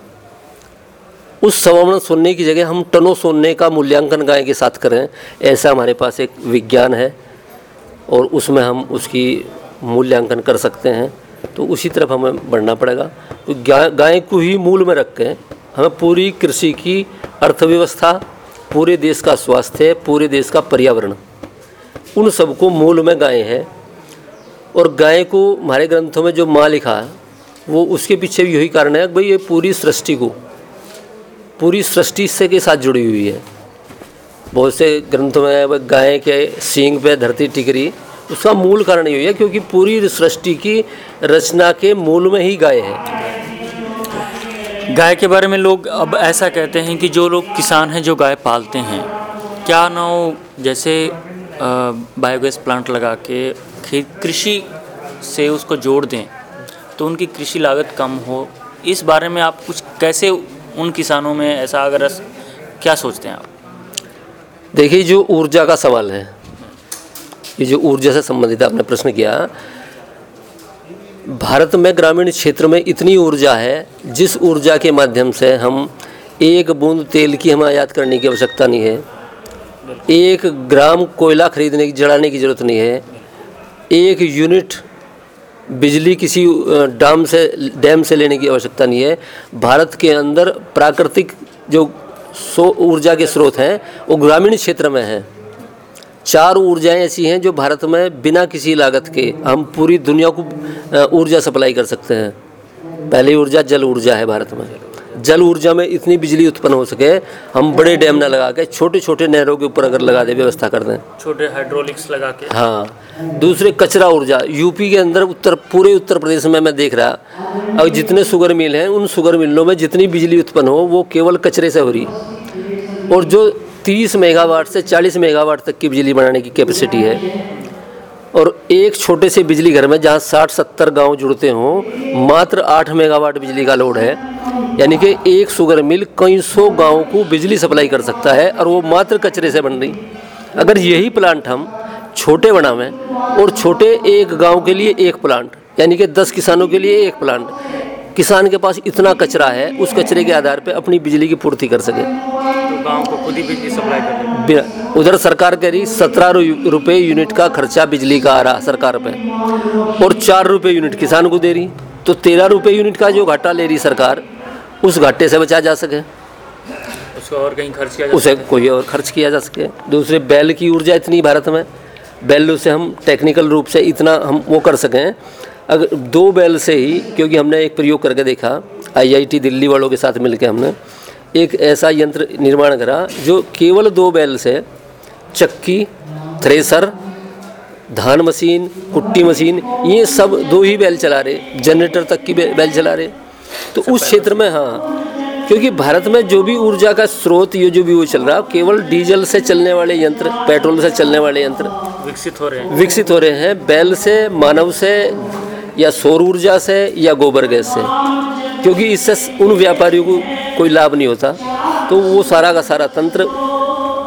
उस सवामण सोने की जगह हम टनों सोने का मूल्यांकन गाय के साथ करें, ऐसा हमारे पास एक विज्ञान है, और उसमें हम उसकी मूल्यांकन कर सकते हैं। तो उसी तरफ़ हमें बढ़ना पड़ेगा। तो गाय को ही मूल में रख के हमें पूरी कृषि की अर्थव्यवस्था, पूरे देश का स्वास्थ्य, पूरे देश का पर्यावरण, उन सबको मूल में गाय है। और गाय को हमारे ग्रंथों में जो माँ लिखा है, वो उसके पीछे भी यही कारण है भाई ये पूरी सृष्टि को, पूरी सृष्टि से के साथ जुड़ी हुई है। बहुत से ग्रंथों में गाय के सींग पे धरती टिकरी उसका मूल कारण यही है क्योंकि पूरी सृष्टि की रचना के मूल में ही गाय है। गाय के बारे में लोग अब ऐसा कहते हैं कि जो लोग किसान हैं जो गाय पालते हैं क्या ना हो जैसे बायोगैस प्लांट लगा के खेत कृषि से उसको जोड़ दें तो उनकी कृषि लागत कम हो। इस बारे में आप कुछ कैसे उन किसानों में ऐसा अगर क्या सोचते हैं आप? देखिए जो ऊर्जा का सवाल है ये जो ऊर्जा से संबंधित आपने प्रश्न किया, भारत में ग्रामीण क्षेत्र में इतनी ऊर्जा है, जिस ऊर्जा के माध्यम से हम एक बूंद तेल की हमें आयात करने की आवश्यकता नहीं है, एक ग्राम कोयला खरीदने की, जलाने की ज़रूरत नहीं है, एक यूनिट बिजली किसी डैम से डैम से लेने की आवश्यकता नहीं है, भारत के अंदर प्राकृतिक जो सो, ऊर्जा के स्रोत हैं, वो ग्रामीण क्षेत्र में हैं। चार ऊर्जाएँ ऐसी हैं जो भारत में बिना किसी लागत के हम पूरी दुनिया को ऊर्जा सप्लाई कर सकते हैं। पहली ऊर्जा जल ऊर्जा है भारत में। जल ऊर्जा में इतनी बिजली उत्पन्न हो सके हम बड़े डैम ना लगा के छोटे छोटे नहरों के ऊपर अगर लगा दे व्यवस्था कर दें। छोटे हाइड्रोलिक्स लगा के। हाँ। दूसरे कचरा ऊर्जा यूपी के अंदर उत्तर पूरे उत्तर प्रदेश में मैं देख रहा अब जितने शुगर मिल हैं उन शुगर मिलों में जितनी बिजली उत्पन्न हो वो केवल कचरे से हो रही। और जो तीस मेगावाट से चालीस मेगावाट तक की बिजली बनाने की कैपेसिटी है। और एक छोटे से बिजली घर में जहाँ साठ सत्तर गाँव जुड़ते हों, मात्र आठ मेगावाट बिजली का लोड है। यानी कि एक शुगर मिल कई सौ गाँव को बिजली सप्लाई कर सकता है और वो मात्र कचरे से बन रही। अगर यही प्लांट हम छोटे बनावें और छोटे एक गाँव के लिए एक प्लांट यानी कि दस किसानों के लिए एक प्लांट किसान के पास इतना कचरा है, उस कचरे के आधार पर अपनी बिजली की पूर्ति कर सके। गाँव को खुद ही बिजली सप्लाई कर उधर सरकार कह रही सत्रह रुपये यूनिट का खर्चा बिजली का आ रहा सरकार पे। और चार रुपये यूनिट किसान को दे रही। तो तेरह रुपये यूनिट का जो घाटा ले रही सरकार उस घाटे से बचा जा सके। उसको और कहीं खर्च किया जा उसे कोई और खर्च किया जा सके। दूसरे बैल की ऊर्जा इतनी भारत में बैल से हम टेक्निकल रूप से इतना हम वो कर सकें अगर दो बैल से ही क्योंकि हमने एक प्रयोग करके देखा आईआईटी दिल्ली वालों के साथ मिलकर हमने एक ऐसा यंत्र निर्माण करा जो केवल दो बैल से चक्की थ्रेसर धान मशीन कुट्टी मशीन ये सब दो ही बैल चला रहे जनरेटर तक की बैल चला रहे। तो उस क्षेत्र में हाँ क्योंकि भारत में जो भी ऊर्जा का स्रोत ये जो भी वो चल रहा है केवल डीजल से चलने वाले यंत्र पेट्रोल से चलने वाले यंत्र विकसित हो रहे हैं। विकसित हो रहे हैं बैल से मानव से या सौर ऊर्जा से या गोबर गैस से। क्योंकि इससे उन व्यापारियों को कोई लाभ नहीं होता। तो वो सारा का सारा तंत्र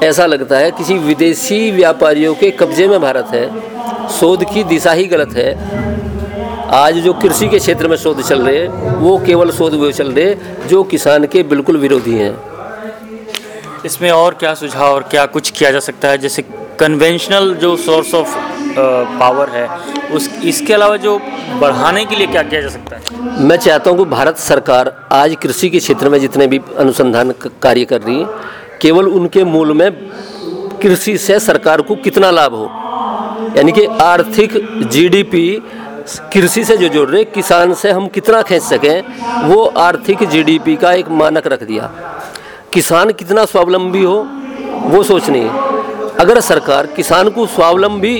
ऐसा लगता है, किसी विदेशी व्यापारियों के कब्जे में भारत है, शोध की दिशा ही गलत है। आज जो कृषि के क्षेत्र में शोध चल रहे वो केवल शोध वो चल रहे जो किसान के बिल्कुल विरोधी हैं। इसमें और क्या सुझाव और क्या कुछ किया जा सकता है? जैसे कन्वेंशनल जो सोर्स ऑफ़ पावर है, उस, इसके अलावा जो बढ़ाने के लिए क्या किया जा सकता है? मैं चाहता हूँ कि भारत सरकार आज कृषि के क्षेत्र में जितने भी अनुसंधान कार्य कर रही है, केवल उनके मूल में कृषि से सरकार को कितना लाभ हो? यानी कि आर्थिक जीडीपी कृषि से जो जुड़ रहे किसान से हम कितना खींच सकें, वो आर्थिक जीडीपी का एक मानक रख दिया। किसान कितना स्वावलंबी हो, वो सोचनी है। अगर सरकार किसान को स्वावलंबी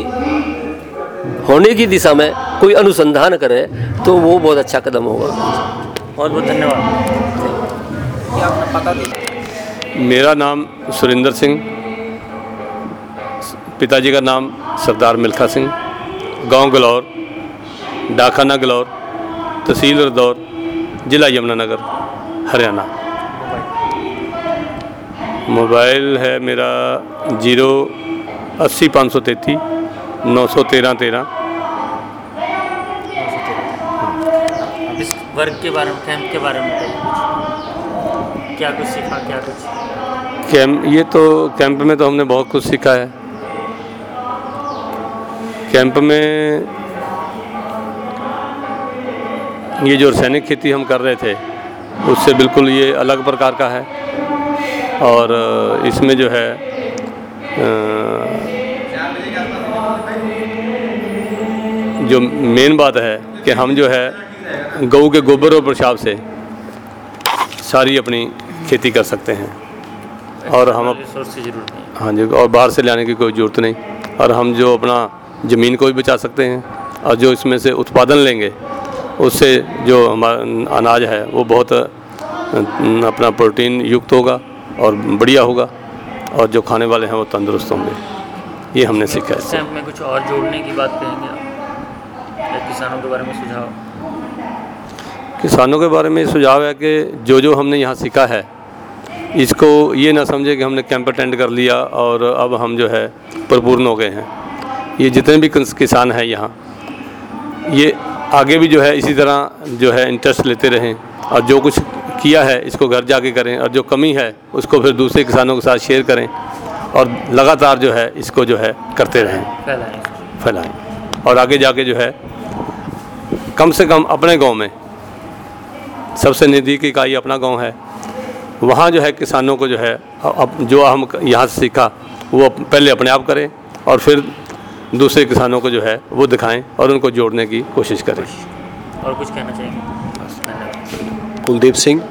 होने की दिशा में कोई अनुसंधान करे तो वो बहुत अच्छा कदम होगा। बहुत बहुत धन्यवाद। मेरा नाम सुरेंद्र सिंह पिताजी का नाम सरदार मिल्खा सिंह गाँव गलौर डाखाना गलौर तहसील रदौर ज़िला यमुनानगर हरियाणा। मोबाइल है मेरा ज़ीरो अस्सी पाँच सौ तैंतीस। नौ सौ तेरह तेरह। अब इस वर्क के बारे में कैंप के बारे में बताइए क्या कुछ सीखा क्या कुछ? कैंप ये तो कैंप में तो हमने बहुत कुछ सीखा है। कैंप में ये जो रासायनिक खेती हम कर रहे थे उससे बिल्कुल ये अलग प्रकार का है। और इसमें जो है अ, जो मेन बात है कि हम जो है गऊ के गोबर और पेशाब से सारी अपनी खेती कर सकते हैं। और हम हाँ। जी और बाहर से लाने की कोई ज़रूरत नहीं। और हम जो अपना ज़मीन को भी बचा सकते हैं और जो इसमें से उत्पादन लेंगे उससे जो हमारा अनाज है वो बहुत अपना प्रोटीन युक्त होगा और बढ़िया होगा और जो खाने वाले हैं वो तंदुरुस्त होंगे। ये हमने सीखा है में कुछ और जोड़ने की बात कहेंगे आप? या किसानों के बारे में सुझाव। किसानों के बारे में सुझाव है कि जो जो हमने यहाँ सीखा है इसको ये ना समझे कि हमने कैंप अटेंड कर लिया और अब हम जो है परिपूर्ण हो गए हैं। ये जितने भी किसान हैं यहाँ ये आगे भी जो है इसी तरह जो है इंटरेस्ट लेते रहें और जो कुछ किया है इसको घर जाके करें और जो कमी है उसको फिर दूसरे किसानों के साथ शेयर करें और लगातार जो है इसको जो है करते रहें। फैलाएँ फैलाएँ। और आगे जाके जो है कम से कम अपने गाँव में सबसे नज़दीक इकाई अपना गाँव है वहाँ जो है किसानों को जो है अब जो हम यहाँ से सीखा वो पहले अपने आप करें और फिर दूसरे किसानों को जो है वो दिखाएँ और उनको जोड़ने की कोशिश करें। और कुछ कहना चाहेंगे? धन्यवाद कुलदीप सिंह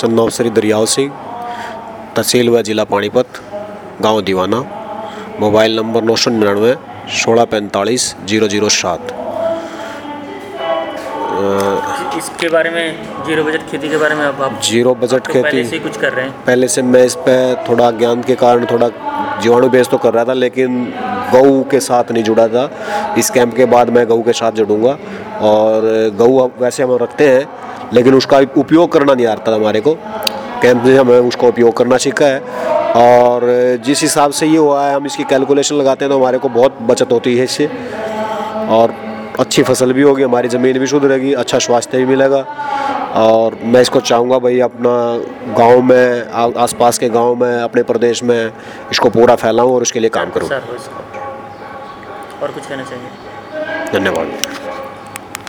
सन्नौसरी दरियाव सिंह तहसील व जिला पानीपत गाँव दीवाना मोबाइल नंबर नौ सौ निन्यानवे सोलह पैंतालीस ज़ीरो ज़ीरो सात। इसके बारे में ज़ीरो बजट खेती के बारे में अब आप ज़ीरो बजट तो पहले से कुछ कर रहे हैं। पहले से मैं इस पे थोड़ा ज्ञान के कारण थोड़ा जीवाणु बेस तो कर रहा था लेकिन गऊ के साथ नहीं जुड़ा था। इस कैंप के बाद मैं गऊ के साथ जुड़ूँगा। और गऊ वैसे हम रखते हैं लेकिन उसका उपयोग करना नहीं आता हमारे को। कैंप में हमें उसका उपयोग करना सीखा है। और जिस हिसाब से ये हुआ है हम इसकी कैलकुलेशन लगाते हैं तो हमारे को बहुत बचत होती है इससे। और अच्छी फ़सल भी होगी हमारी ज़मीन भी सुधरेगी अच्छा स्वास्थ्य भी मिलेगा। और मैं इसको चाहूँगा भाई अपना गाँव में आसपास के गाँव में अपने प्रदेश में इसको पूरा फैलाऊं और उसके लिए काम करूँ। और कुछ कहना चाहिए? धन्यवाद।